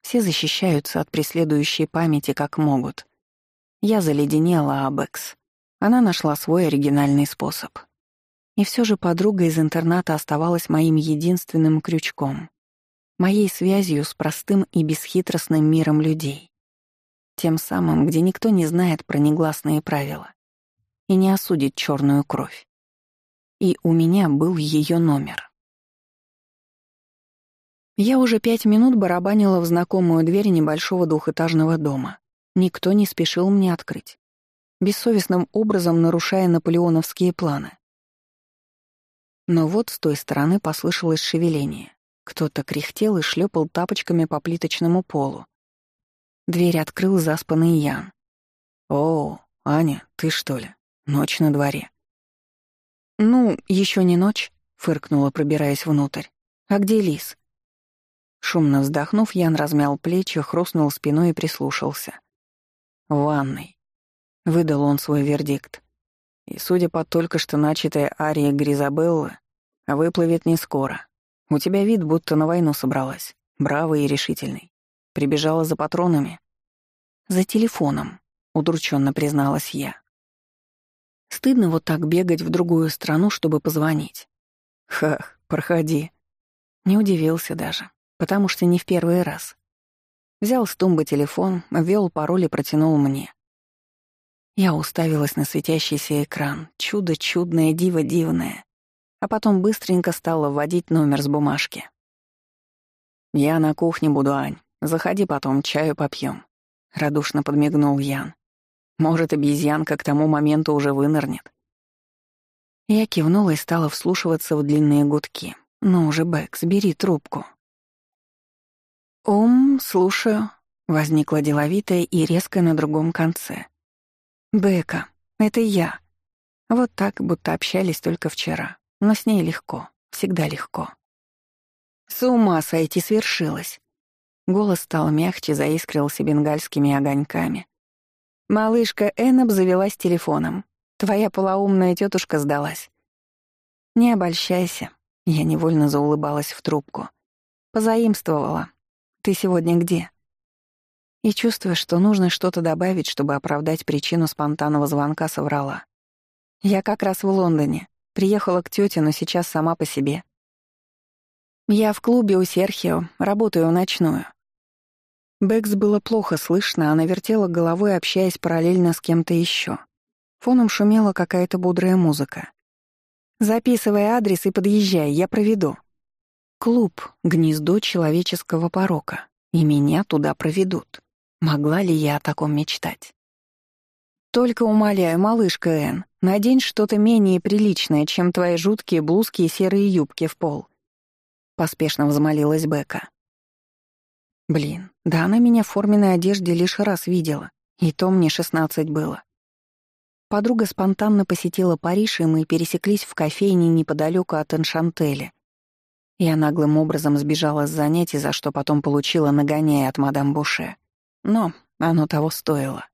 Все защищаются от преследующей памяти как могут — я заледенела об Экс. Она нашла свой оригинальный способ. И все же подруга из интерната оставалась моим единственным крючком, моей связью с простым и бесхитростным миром людей. Тем самым, где никто не знает про негласные правила и не осудит черную кровь. И у меня был ее номер. Я уже пять минут барабанила в знакомую дверь небольшого двухэтажного дома. Никто не спешил мне открыть, бессовестным образом нарушая наполеоновские планы. Но вот с той стороны послышалось шевеление. Кто-то кряхтел и шлепал тапочками по плиточному полу. Дверь открыл заспанный Ян. «О, Аня, ты что ли? Ночь на дворе». «Ну, еще не ночь», — фыркнула, пробираясь внутрь. «А где Лис?» Шумно вздохнув, Ян размял плечи, хрустнул спиной и прислушался. Ванной. Выдал он свой вердикт. И, судя по только что начатой арии Гризабеллы, выплывет не скоро. У тебя вид, будто на войну собралась. Бравый и решительный. Прибежала за патронами. За телефоном, удрученно призналась я. Стыдно вот так бегать в другую страну, чтобы позвонить. Хах, проходи. Не удивился даже, потому что не в первый раз. Взял с тумбы телефон, ввел пароль и протянул мне. Я уставилась на светящийся экран. Чудо чудное, диво дивное. А потом быстренько стала вводить номер с бумажки. «Я на кухне буду, Ань. Заходи потом, чаю попьем. радушно подмигнул Ян. «Может, обезьянка к тому моменту уже вынырнет». Я кивнула и стала вслушиваться в длинные гудки. «Ну уже, Бэкс, бери трубку». «Ом, слушаю», — возникла деловитая и резко на другом конце. «Бека, это я». Вот так, будто общались только вчера. Но с ней легко, всегда легко. С ума сойти свершилось. Голос стал мягче, заискрился бенгальскими огоньками. Малышка Энн обзавелась телефоном. Твоя полоумная тетушка сдалась. Не обольщайся. Я невольно заулыбалась в трубку. Позаимствовала, ты сегодня где?» И чувствуя, что нужно что-то добавить, чтобы оправдать причину спонтанного звонка, соврала. «Я как раз в Лондоне. Приехала к тете, но сейчас сама по себе. Я в клубе у Серхио, работаю ночную». Бэкс было плохо слышно, она вертела головой, общаясь параллельно с кем-то еще. Фоном шумела какая-то бодрая музыка. «Записывай адрес и подъезжай, я проведу». Клуб — гнездо человеческого порока, и меня туда проведут. Могла ли я о таком мечтать? Только умоляю, малышка Энн, надень что-то менее приличное, чем твои жуткие блузки и серые юбки в пол. Поспешно взмолилась Бека. Блин, да она меня в форменной одежде лишь раз видела, и то мне шестнадцать было. Подруга спонтанно посетила Париж, и мы пересеклись в кофейне неподалеку от Эншантеля, я наглым образом сбежала с занятий, за что потом получила нагоняя от мадам Буше. Но оно того стоило.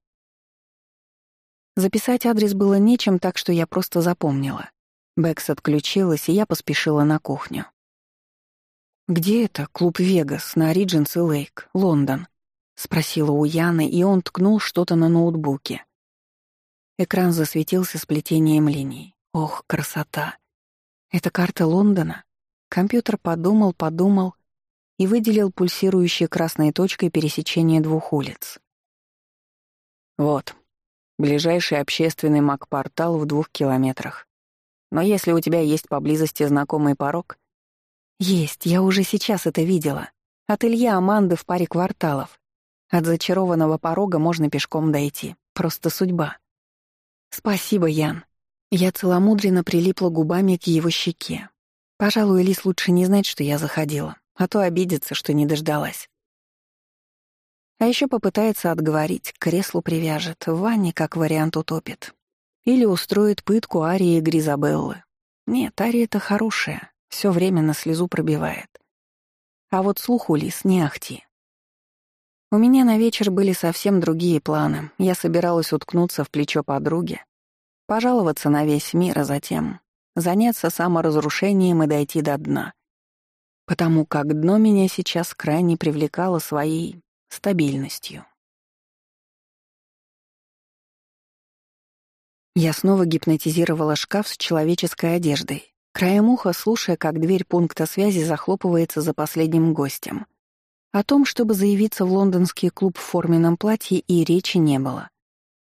Записать адрес было нечем, так что я просто запомнила. Бэкс отключилась, и я поспешила на кухню. «Где это? Клуб «Вегас» на Ридженс и Лейк, Лондон?» — спросила у Яны, и он ткнул что-то на ноутбуке. Экран засветился сплетением линий. Ох, красота! Это карта Лондона? Компьютер подумал, подумал и выделил пульсирующей красной точкой пересечение двух улиц. Вот, ближайший общественный маг-портал в двух километрах. Но если у тебя есть поблизости знакомый порог... Есть, я уже сейчас это видела. От Ильи Аманды в паре кварталов. От зачарованного порога можно пешком дойти. Просто судьба. Спасибо, Ян. Я целомудренно прилипла губами к его щеке, Пожалуй, Лис лучше не знать, что я заходила, а то обидится, что не дождалась. А еще попытается отговорить, к креслу привяжет, в ванне как вариант утопит. Или устроит пытку Арии Гризабеллы. Нет, Ария-то хорошая, все время на слезу пробивает. А вот слух у Лис не ахти. У меня на вечер были совсем другие планы. Я собиралась уткнуться в плечо подруги, пожаловаться на весь мир, а затем заняться саморазрушением и дойти до дна. Потому как дно меня сейчас крайне привлекало своей стабильностью. Я снова гипнотизировала шкаф с человеческой одеждой, краем уха слушая, как дверь пункта связи захлопывается за последним гостем. О том, чтобы заявиться в лондонский клуб в форменном платье, и речи не было.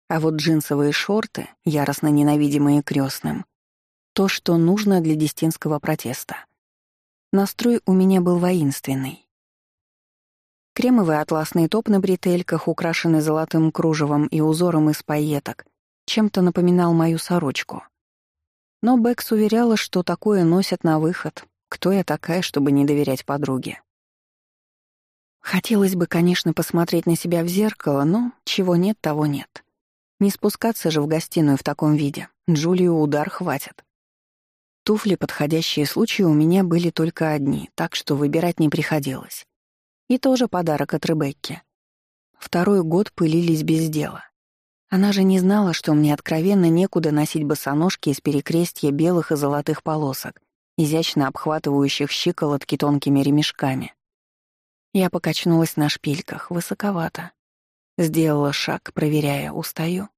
А вот джинсовые шорты, яростно ненавидимые крестным, то, что нужно для дестинского протеста. Настрой у меня был воинственный. Кремовый атласный топ на бретельках, украшенный золотым кружевом и узором из пайеток, чем-то напоминал мою сорочку. Но Бэкс уверяла, что такое носят на выход. Кто я такая, чтобы не доверять подруге? Хотелось бы, конечно, посмотреть на себя в зеркало, но чего нет, того нет. Не спускаться же в гостиную в таком виде. Джулию удар хватит. Туфли, подходящие случаю, у меня были только одни, так что выбирать не приходилось. И тоже подарок от Ребекки. Второй год пылились без дела. Она же не знала, что мне откровенно некуда носить босоножки из перекрестья белых и золотых полосок, изящно обхватывающих щиколотки тонкими ремешками. Я покачнулась на шпильках, высоковато. Сделала шаг, проверяя, устаю.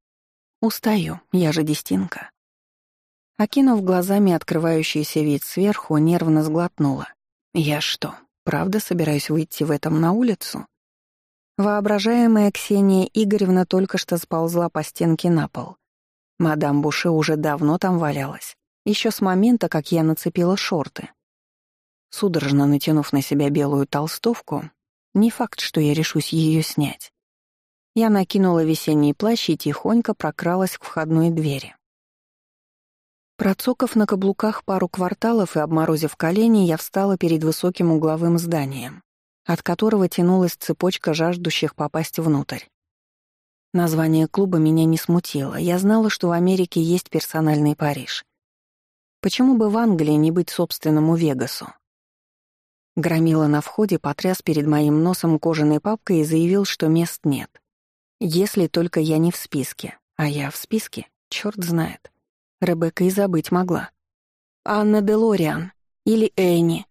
Устаю, я же дестинка. Окинув глазами открывающийся вид сверху, нервно сглотнула. «Я что, правда собираюсь выйти в этом на улицу?» Воображаемая Ксения Игоревна только что сползла по стенке на пол. Мадам Буше уже давно там валялась, еще с момента, как я нацепила шорты. Судорожно натянув на себя белую толстовку, не факт, что я решусь ее снять. Я накинула весенний плащ и тихонько прокралась к входной двери. Процокав на каблуках пару кварталов и обморозив колени, я встала перед высоким угловым зданием, от которого тянулась цепочка жаждущих попасть внутрь. Название клуба меня не смутило. Я знала, что в Америке есть персональный Париж. Почему бы в Англии не быть собственному Вегасу? Громила на входе потряс перед моим носом кожаной папкой и заявил, что мест нет. Если только я не в списке. А я в списке, черт знает. Ребекка и забыть могла. «Анна Делориан! Или Энни!»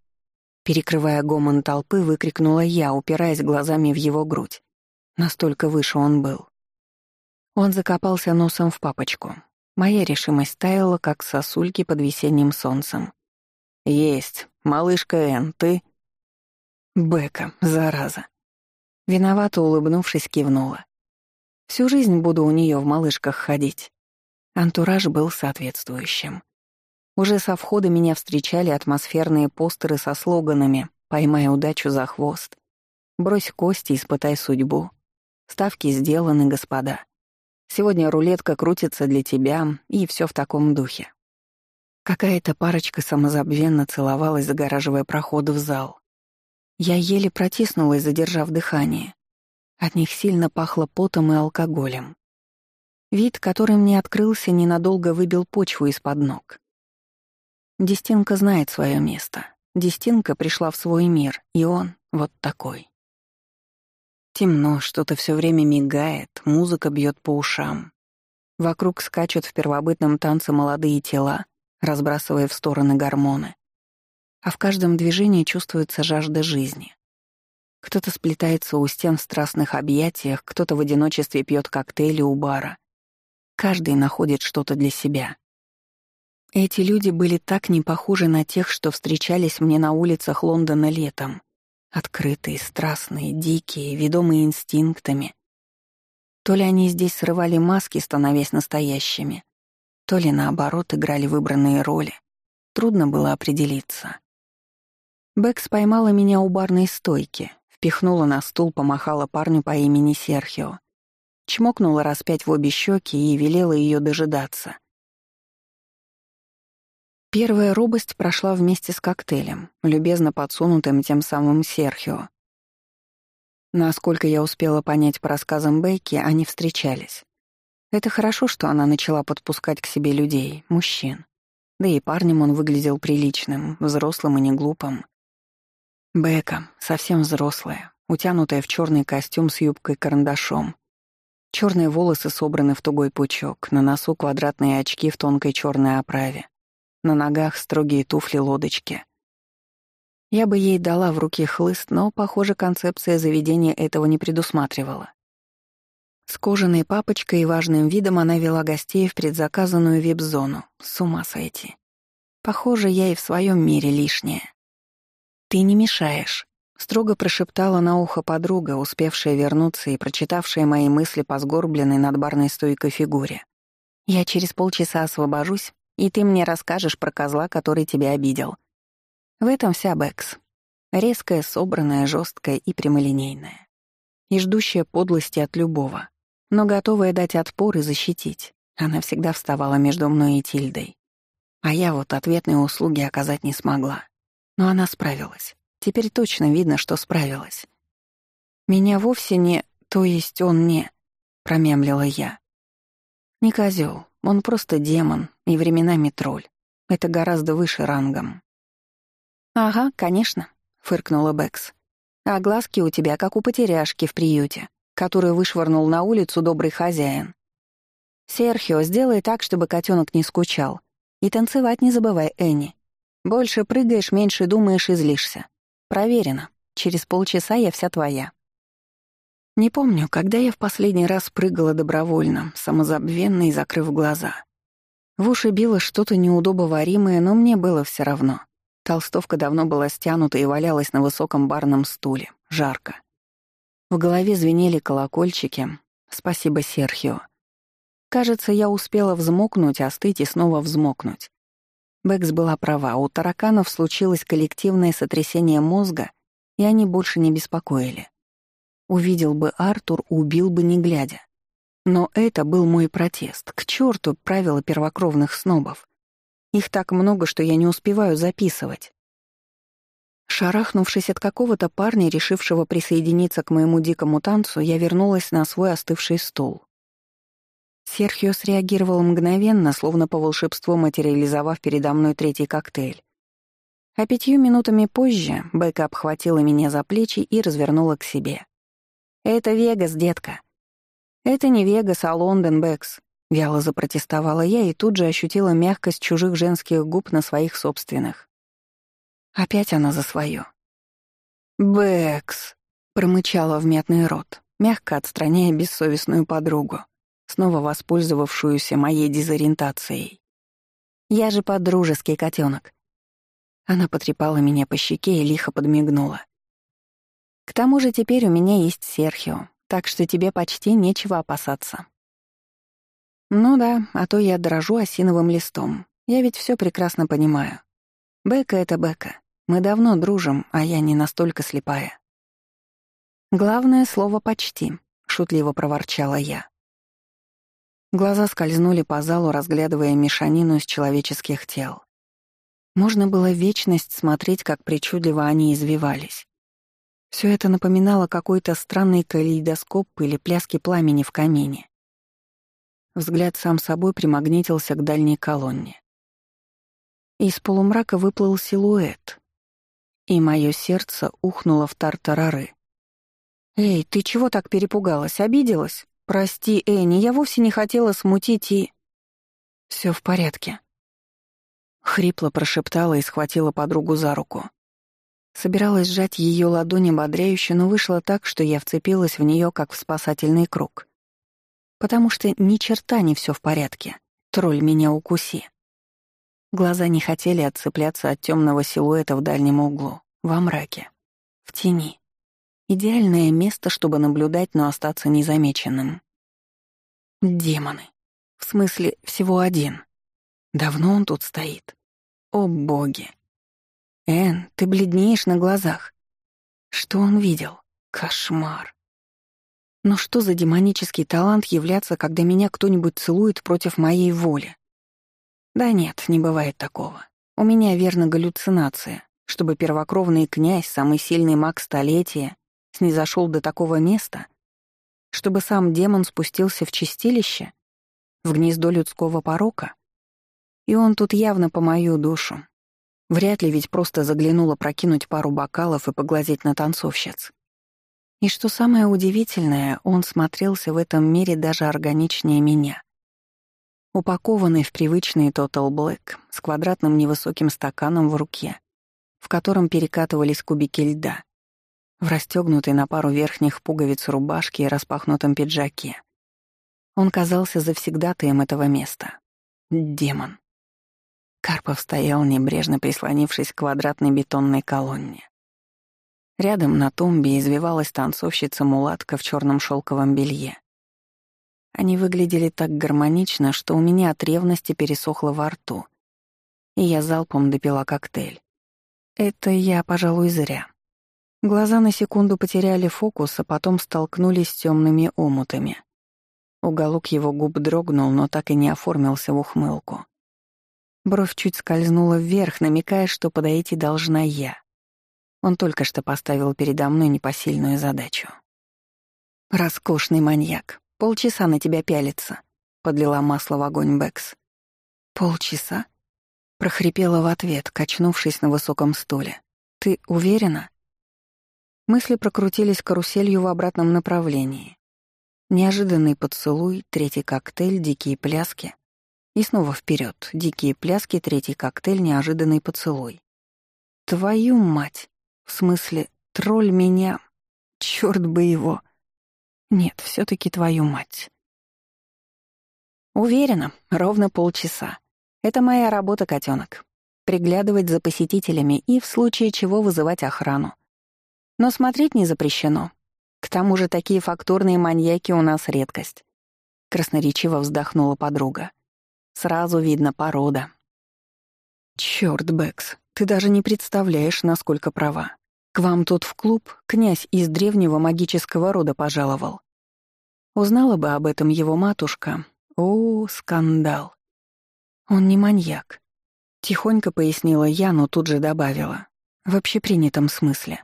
Перекрывая гомон толпы, выкрикнула я, упираясь глазами в его грудь. Настолько выше он был. Он закопался носом в папочку. Моя решимость таяла, как сосульки под весенним солнцем. «Есть. Малышка Энн, ты...» «Бека, зараза». Виновато улыбнувшись, кивнула. Всю жизнь буду у нее в малышках ходить. Антураж был соответствующим. Уже со входа меня встречали атмосферные постеры со слоганами «Поймай удачу за хвост», «Брось кости, испытай судьбу», «Ставки сделаны, господа», «Сегодня рулетка крутится для тебя» и все в таком духе. Какая-то парочка самозабвенно целовалась, загораживая проходы в зал. Я еле протиснулась, задержав дыхание. От них сильно пахло потом и алкоголем. Вид, который мне открылся, ненадолго выбил почву из-под ног. Дестинка знает свое место. Дестинка пришла в свой мир, и он вот такой. Темно, что-то все время мигает, музыка бьет по ушам. Вокруг скачут в первобытном танце молодые тела, разбрасывая в стороны гормоны а в каждом движении чувствуется жажда жизни. Кто-то сплетается у стен в страстных объятиях, кто-то в одиночестве пьет коктейли у бара. Каждый находит что-то для себя. Эти люди были так не похожи на тех, что встречались мне на улицах Лондона летом. Открытые, страстные, дикие, ведомые инстинктами. То ли они здесь срывали маски, становясь настоящими, то ли, наоборот, играли выбранные роли. Трудно было определиться. Бэкс поймала меня у барной стойки, впихнула на стул, помахала парню по имени Серхио. Чмокнула раз пять в обе щеки и велела ее дожидаться. Первая робость прошла вместе с коктейлем, любезно подсунутым тем самым Серхио. Насколько я успела понять по рассказам Бейки, они встречались. Это хорошо, что она начала подпускать к себе людей, мужчин. Да и парнем он выглядел приличным, взрослым и не глупым. Бека, совсем взрослая, утянутая в черный костюм с юбкой-карандашом. Черные волосы собраны в тугой пучок, на носу квадратные очки в тонкой черной оправе, на ногах строгие туфли-лодочки. Я бы ей дала в руки хлыст, но, похоже, концепция заведения этого не предусматривала. С кожаной папочкой и важным видом она вела гостей в предзаказанную вип-зону. С ума сойти. Похоже, я и в своем мире лишняя. «Ты не мешаешь», — строго прошептала на ухо подруга, успевшая вернуться и прочитавшая мои мысли по сгорбленной над барной стойкой фигуре. «Я через полчаса освобожусь, и ты мне расскажешь про козла, который тебя обидел». В этом вся Бэкс. Резкая, собранная, жесткая и прямолинейная. И ждущая подлости от любого, но готовая дать отпор и защитить. Она всегда вставала между мной и Тильдой. А я вот ответные услуги оказать не смогла. Но она справилась. Теперь точно видно, что справилась. «Меня вовсе не... То есть он не...» — промямлила я. «Не козел, он просто демон и временами тролль. Это гораздо выше рангом». «Ага, конечно», — фыркнула Бэкс. «А глазки у тебя, как у потеряшки в приюте, который вышвырнул на улицу добрый хозяин. Серхио, сделай так, чтобы котенок не скучал. И танцевать не забывай, Энни. Больше прыгаешь, меньше думаешь и злишься. Проверено. Через полчаса я вся твоя. Не помню, когда я в последний раз прыгала добровольно, самозабвенно и закрыв глаза. В уши било что-то неудобоваримое, но мне было все равно. Толстовка давно была стянута и валялась на высоком барном стуле. Жарко. В голове звенели колокольчики. Спасибо, Серхио. Кажется, я успела взмокнуть, остыть и снова взмокнуть. Бэкс была права, у тараканов случилось коллективное сотрясение мозга, и они больше не беспокоили. Увидел бы Артур, убил бы не глядя. Но это был мой протест. К черту правила первокровных снобов. Их так много, что я не успеваю записывать. Шарахнувшись от какого-то парня, решившего присоединиться к моему дикому танцу, я вернулась на свой остывший стул. Серхио среагировал мгновенно, словно по волшебству материализовав передо мной третий коктейль. А пятью минутами позже Бека обхватила меня за плечи и развернула к себе. «Это Вегас, детка». «Это не Вегас, а Лондон, Бэкс», — вяло запротестовала я и тут же ощутила мягкость чужих женских губ на своих собственных. Опять она за свое. «Бэкс», — промычала в метный рот, мягко отстраняя бессовестную подругу снова воспользовавшуюся моей дезориентацией. «Я же подружеский котенок. Она потрепала меня по щеке и лихо подмигнула. К тому же теперь у меня есть Серхио, так что тебе почти нечего опасаться. Ну да, а то я дрожу осиновым листом. Я ведь все прекрасно понимаю. Бека — это Бека. Мы давно дружим, а я не настолько слепая. Главное слово «почти», — шутливо проворчала я. Глаза скользнули по залу, разглядывая мешанину из человеческих тел. Можно было вечность смотреть, как причудливо они извивались. Все это напоминало какой-то странный калейдоскоп или пляски пламени в камине. Взгляд сам собой примагнитился к дальней колонне. Из полумрака выплыл силуэт, и мое сердце ухнуло в тартарары. «Эй, ты чего так перепугалась? Обиделась? Прости, Энни, я вовсе не хотела смутить и...» Все в порядке». Хрипло прошептала и схватила подругу за руку. Собиралась сжать ее ладонь ободряюще, но вышло так, что я вцепилась в нее как в спасательный круг. Потому что ни черта не все в порядке. Тролль меня укуси. Глаза не хотели отцепляться от темного силуэта в дальнем углу, во мраке, в тени. Идеальное место, чтобы наблюдать, но остаться незамеченным. Демоны. В смысле, всего один. Давно он тут стоит. О боги. Эн, ты бледнеешь на глазах. Что он видел? Кошмар. Но что за демонический талант являться, когда меня кто-нибудь целует против моей воли? Да нет, не бывает такого. У меня верно галлюцинация, чтобы первокровный князь, самый сильный маг столетия, снизошел до такого места, чтобы сам демон спустился в чистилище, в гнездо людского порока. И он тут явно по мою душу. Вряд ли ведь просто заглянула прокинуть пару бокалов и поглазеть на танцовщиц. И что самое удивительное, он смотрелся в этом мире даже органичнее меня. Упакованный в привычный Total Black с квадратным невысоким стаканом в руке, в котором перекатывались кубики льда, в расстегнутой на пару верхних пуговиц рубашке и распахнутом пиджаке. Он казался завсегдатаем этого места. Демон. Карпов стоял небрежно прислонившись к квадратной бетонной колонне. Рядом на тумбе извивалась танцовщица-мулатка в черном шелковом белье. Они выглядели так гармонично, что у меня от ревности пересохло во рту, и я залпом допила коктейль. Это я, пожалуй, зря. Глаза на секунду потеряли фокус, а потом столкнулись с темными омутами. Уголок его губ дрогнул, но так и не оформился в ухмылку. Бровь чуть скользнула вверх, намекая, что подойти должна я. Он только что поставил передо мной непосильную задачу. «Роскошный маньяк. Полчаса на тебя пялится», — подлила масло в огонь Бэкс. «Полчаса?» — прохрипела в ответ, качнувшись на высоком стуле. «Ты уверена?» Мысли прокрутились каруселью в обратном направлении. Неожиданный поцелуй, третий коктейль, дикие пляски. И снова вперед, дикие пляски, третий коктейль, неожиданный поцелуй. Твою мать! В смысле, тролль меня... Чёрт бы его! Нет, все таки твою мать. Уверена, ровно полчаса. Это моя работа, котенок. Приглядывать за посетителями и в случае чего вызывать охрану. Но смотреть не запрещено. К тому же такие фактурные маньяки у нас редкость. Красноречиво вздохнула подруга. Сразу видно порода. Чёрт, Бэкс, ты даже не представляешь, насколько права. К вам тут в клуб князь из древнего магического рода пожаловал. Узнала бы об этом его матушка. О, скандал. Он не маньяк. Тихонько пояснила я, но тут же добавила. В общепринятом смысле.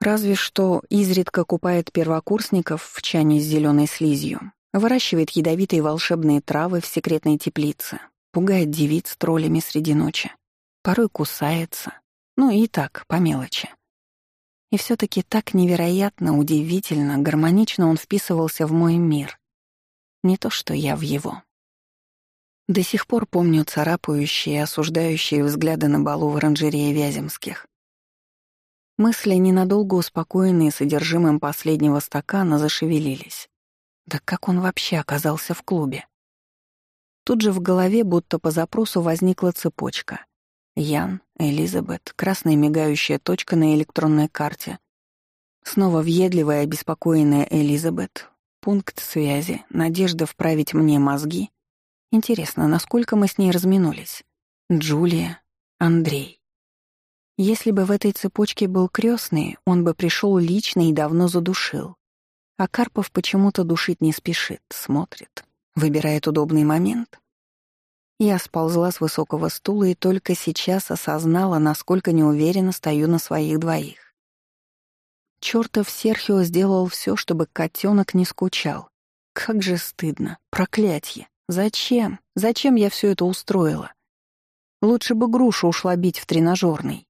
Разве что изредка купает первокурсников в чане с зеленой слизью, выращивает ядовитые волшебные травы в секретной теплице, пугает девиц троллями среди ночи, порой кусается, ну и так, по мелочи. И все таки так невероятно, удивительно, гармонично он вписывался в мой мир. Не то, что я в его. До сих пор помню царапающие и осуждающие взгляды на балу в оранжерее Вяземских. Мысли, ненадолго успокоенные содержимым последнего стакана, зашевелились. Да как он вообще оказался в клубе? Тут же в голове будто по запросу возникла цепочка. Ян, Элизабет, красная мигающая точка на электронной карте. Снова въедливая обеспокоенная Элизабет. Пункт связи, надежда вправить мне мозги. Интересно, насколько мы с ней разминулись? Джулия, Андрей. Если бы в этой цепочке был крестный, он бы пришел лично и давно задушил. А Карпов почему-то душить не спешит, смотрит, выбирает удобный момент. Я сползла с высокого стула и только сейчас осознала, насколько неуверенно стою на своих двоих. Чёртов Серхио сделал все, чтобы котенок не скучал. Как же стыдно, проклятье. Зачем? Зачем я все это устроила? Лучше бы грушу ушла бить в тренажерный.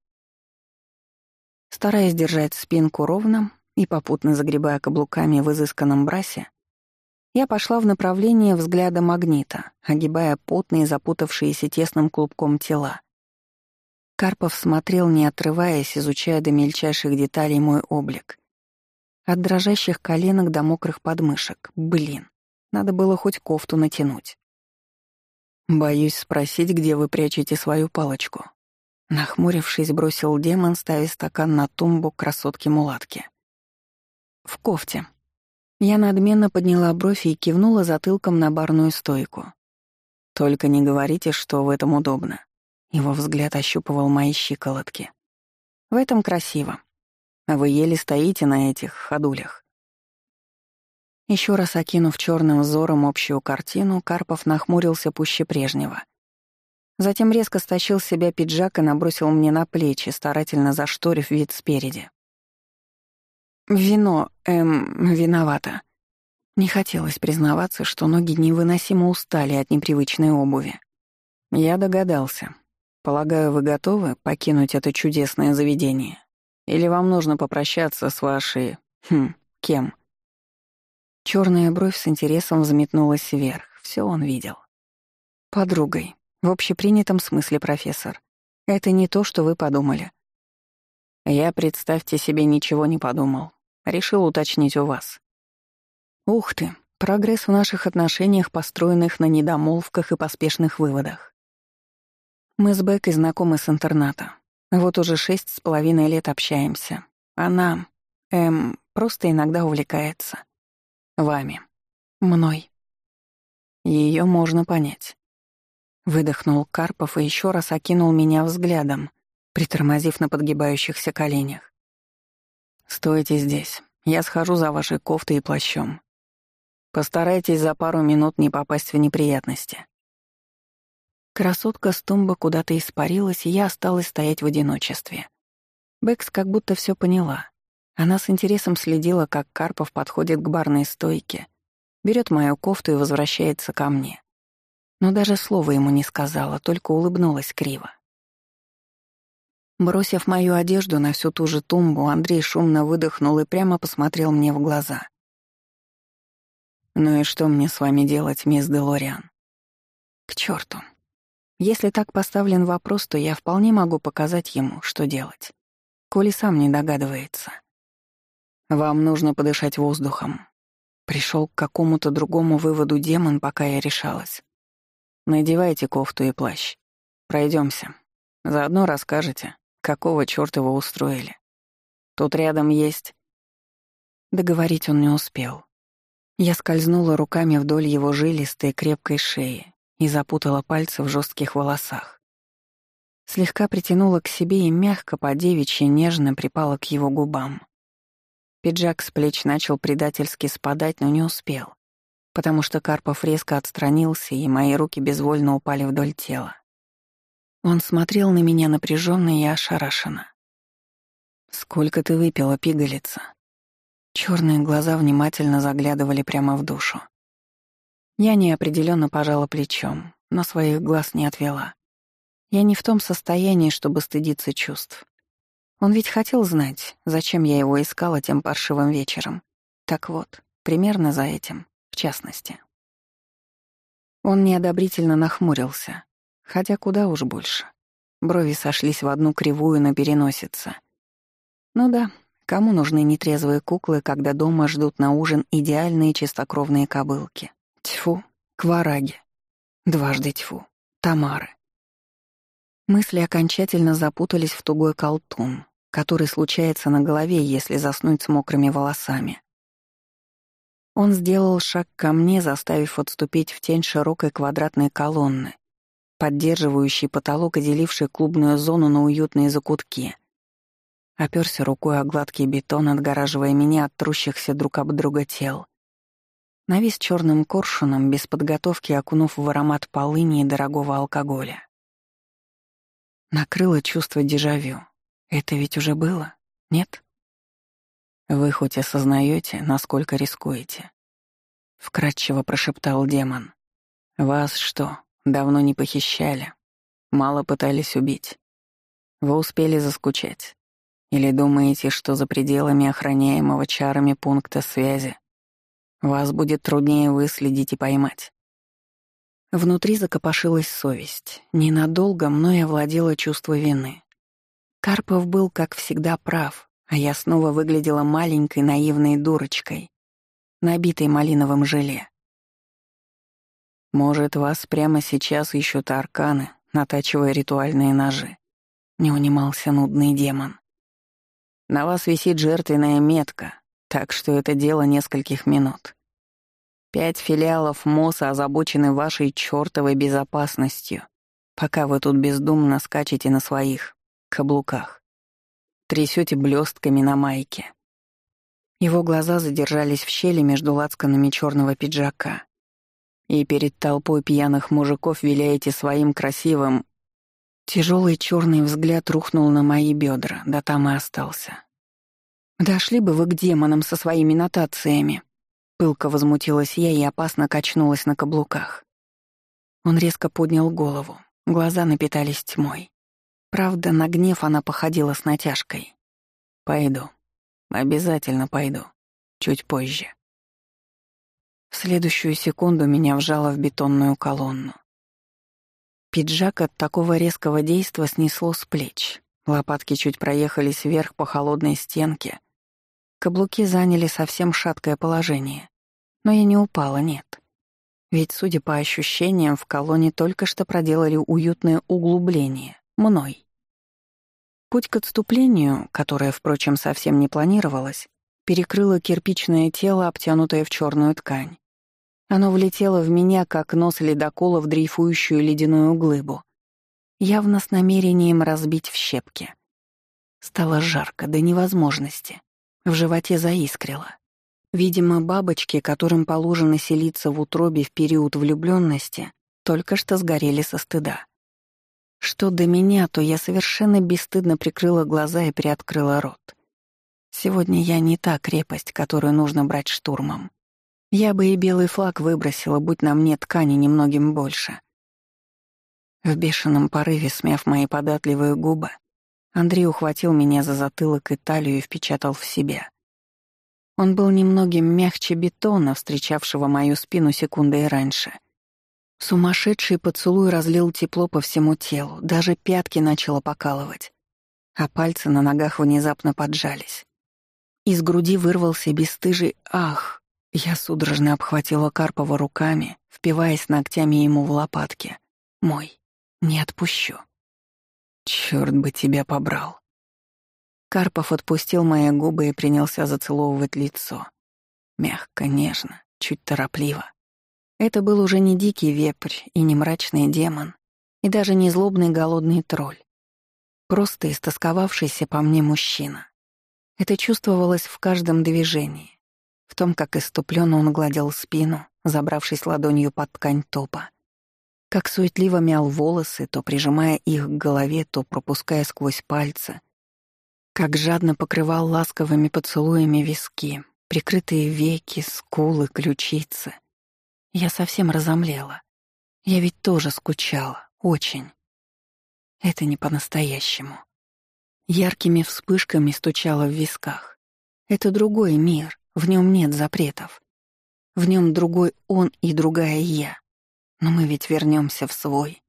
Стараясь держать спинку ровно и попутно загребая каблуками в изысканном брасе, я пошла в направлении взгляда магнита, огибая потные, запутавшиеся тесным клубком тела. Карпов смотрел, не отрываясь, изучая до мельчайших деталей мой облик. От дрожащих коленок до мокрых подмышек. Блин, надо было хоть кофту натянуть. «Боюсь спросить, где вы прячете свою палочку». Нахмурившись, бросил демон, ставя стакан на тумбу красотки-мулатки. «В кофте». Я надменно подняла бровь и кивнула затылком на барную стойку. «Только не говорите, что в этом удобно». Его взгляд ощупывал мои щиколотки. «В этом красиво. А вы еле стоите на этих ходулях». Еще раз окинув черным взором общую картину, Карпов нахмурился пуще прежнего. Затем резко стащил с себя пиджак и набросил мне на плечи, старательно зашторив вид спереди. «Вино, эм, виновата». Не хотелось признаваться, что ноги невыносимо устали от непривычной обуви. Я догадался. Полагаю, вы готовы покинуть это чудесное заведение? Или вам нужно попрощаться с вашей... Хм, кем? Черная бровь с интересом взметнулась вверх. Все он видел. Подругой. В общепринятом смысле, профессор. Это не то, что вы подумали. Я, представьте себе, ничего не подумал. Решил уточнить у вас. Ух ты, прогресс в наших отношениях, построенных на недомолвках и поспешных выводах. Мы с Бекой знакомы с интерната. Вот уже шесть с половиной лет общаемся. Она, эм, просто иногда увлекается. Вами. Мной. Ее можно понять. Выдохнул Карпов и еще раз окинул меня взглядом, притормозив на подгибающихся коленях. «Стойте здесь. Я схожу за вашей кофтой и плащом. Постарайтесь за пару минут не попасть в неприятности». Красотка с тумбы куда-то испарилась, и я осталась стоять в одиночестве. Бэкс как будто все поняла. Она с интересом следила, как Карпов подходит к барной стойке, берет мою кофту и возвращается ко мне. Но даже слова ему не сказала, только улыбнулась криво. Бросив мою одежду на всю ту же тумбу, Андрей шумно выдохнул и прямо посмотрел мне в глаза. «Ну и что мне с вами делать, мисс Делориан?» «К черту. Если так поставлен вопрос, то я вполне могу показать ему, что делать, коли сам не догадывается». Вам нужно подышать воздухом. Пришел к какому-то другому выводу демон, пока я решалась. Надевайте кофту и плащ. Пройдемся. Заодно расскажете, какого чёрта вы устроили. Тут рядом есть... Договорить он не успел. Я скользнула руками вдоль его жилистой крепкой шеи и запутала пальцы в жестких волосах. Слегка притянула к себе и мягко по девичьи нежно припала к его губам. Пиджак с плеч начал предательски спадать, но не успел, потому что Карпов резко отстранился, и мои руки безвольно упали вдоль тела. Он смотрел на меня напряженно и ошарашенно. «Сколько ты выпила, пигалица?» Черные глаза внимательно заглядывали прямо в душу. Я неопределенно пожала плечом, но своих глаз не отвела. Я не в том состоянии, чтобы стыдиться чувств. Он ведь хотел знать, зачем я его искала тем паршивым вечером. Так вот, примерно за этим, частности. Он неодобрительно нахмурился, хотя куда уж больше. Брови сошлись в одну кривую на переносице. Ну да, кому нужны нетрезвые куклы, когда дома ждут на ужин идеальные чистокровные кобылки? Тьфу, квараги. Дважды тьфу, Тамары. Мысли окончательно запутались в тугой колтун, который случается на голове, если заснуть с мокрыми волосами. Он сделал шаг ко мне, заставив отступить в тень широкой квадратной колонны, поддерживающей потолок и делившей клубную зону на уютные закутки. Оперся рукой о гладкий бетон, отгораживая меня от трущихся друг об друга тел. Навис черным коршуном, без подготовки окунув в аромат полыни и дорогого алкоголя. Накрыло чувство дежавю. Это ведь уже было, нет? Вы хоть осознаете, насколько рискуете? Вкратчиво прошептал демон. Вас что, давно не похищали? Мало пытались убить? Вы успели заскучать? Или думаете, что за пределами охраняемого чарами пункта связи вас будет труднее выследить и поймать? Внутри закопошилась совесть. Ненадолго мной овладело чувство вины. Карпов был, как всегда, прав. А я снова выглядела маленькой наивной дурочкой, набитой малиновым желе. Может, вас прямо сейчас ищут арканы, натачивая ритуальные ножи. Не унимался нудный демон. На вас висит жертвенная метка, так что это дело нескольких минут. Пять филиалов МОСа озабочены вашей чёртовой безопасностью, пока вы тут бездумно скачете на своих каблуках трясете блестками на майке. Его глаза задержались в щели между лацканами черного пиджака. И перед толпой пьяных мужиков виляете своим красивым... Тяжелый черный взгляд рухнул на мои бедра, да там и остался. «Дошли бы вы к демонам со своими нотациями!» Пылко возмутилась я и опасно качнулась на каблуках. Он резко поднял голову, глаза напитались тьмой. Правда, на гнев она походила с натяжкой. «Пойду. Обязательно пойду. Чуть позже». В следующую секунду меня вжало в бетонную колонну. Пиджак от такого резкого действа снесло с плеч. Лопатки чуть проехались вверх по холодной стенке. Каблуки заняли совсем шаткое положение. Но я не упала, нет. Ведь, судя по ощущениям, в колонне только что проделали уютное углубление. Мной. Путь к отступлению, которое, впрочем, совсем не планировалось, перекрыло кирпичное тело, обтянутое в черную ткань. Оно влетело в меня, как нос ледокола в дрейфующую ледяную глыбу, явно с намерением разбить в щепки. Стало жарко до невозможности. В животе заискрило. Видимо, бабочки, которым положено селиться в утробе в период влюбленности, только что сгорели со стыда. Что до меня, то я совершенно бесстыдно прикрыла глаза и приоткрыла рот. Сегодня я не та крепость, которую нужно брать штурмом. Я бы и белый флаг выбросила, будь на мне ткани немногим больше. В бешеном порыве, смяв мои податливые губы, Андрей ухватил меня за затылок и талию и впечатал в себя. Он был немногим мягче бетона, встречавшего мою спину секундой раньше — Сумасшедший поцелуй разлил тепло по всему телу, даже пятки начало покалывать, а пальцы на ногах внезапно поджались. Из груди вырвался бесстыжий «ах!». Я судорожно обхватила Карпова руками, впиваясь ногтями ему в лопатки. «Мой, не отпущу». «Чёрт бы тебя побрал!» Карпов отпустил мои губы и принялся зацеловывать лицо. Мягко, нежно, чуть торопливо. Это был уже не дикий вепрь и не мрачный демон, и даже не злобный голодный тролль. Просто истосковавшийся по мне мужчина. Это чувствовалось в каждом движении, в том, как иступленно он гладил спину, забравшись ладонью под ткань топа, как суетливо мял волосы, то прижимая их к голове, то пропуская сквозь пальцы, как жадно покрывал ласковыми поцелуями виски, прикрытые веки, скулы, ключицы — я совсем разомлела. Я ведь тоже скучала, очень. Это не по-настоящему. Яркими вспышками стучало в висках. Это другой мир, в нем нет запретов. В нем другой он и другая я. Но мы ведь вернемся в свой,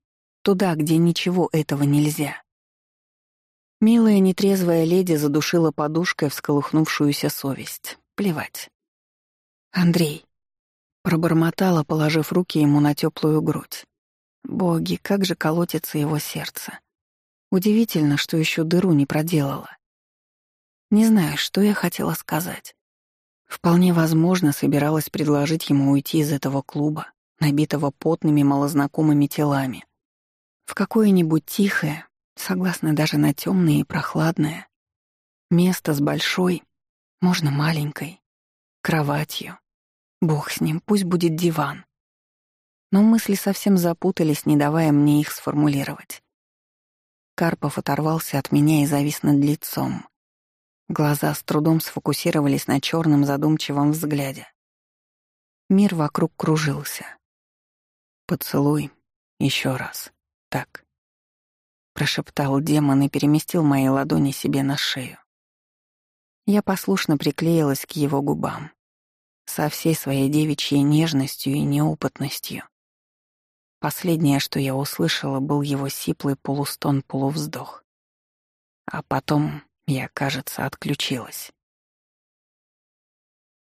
туда, где ничего этого нельзя. Милая нетрезвая леди задушила подушкой всколыхнувшуюся совесть. Плевать. «Андрей, Пробормотала, положив руки ему на теплую грудь. Боги, как же колотится его сердце. Удивительно, что еще дыру не проделала. Не знаю, что я хотела сказать. Вполне возможно, собиралась предложить ему уйти из этого клуба, набитого потными малознакомыми телами, в какое-нибудь тихое, согласно даже на темное и прохладное, место с большой, можно маленькой, кроватью. Бог с ним, пусть будет диван. Но мысли совсем запутались, не давая мне их сформулировать. Карпов оторвался от меня и завис над лицом. Глаза с трудом сфокусировались на черном задумчивом взгляде. Мир вокруг кружился. «Поцелуй. еще раз. Так». Прошептал демон и переместил мои ладони себе на шею. Я послушно приклеилась к его губам. Со всей своей девичьей нежностью и неопытностью. Последнее, что я услышала, был его сиплый полустон-полувздох. А потом я, кажется, отключилась.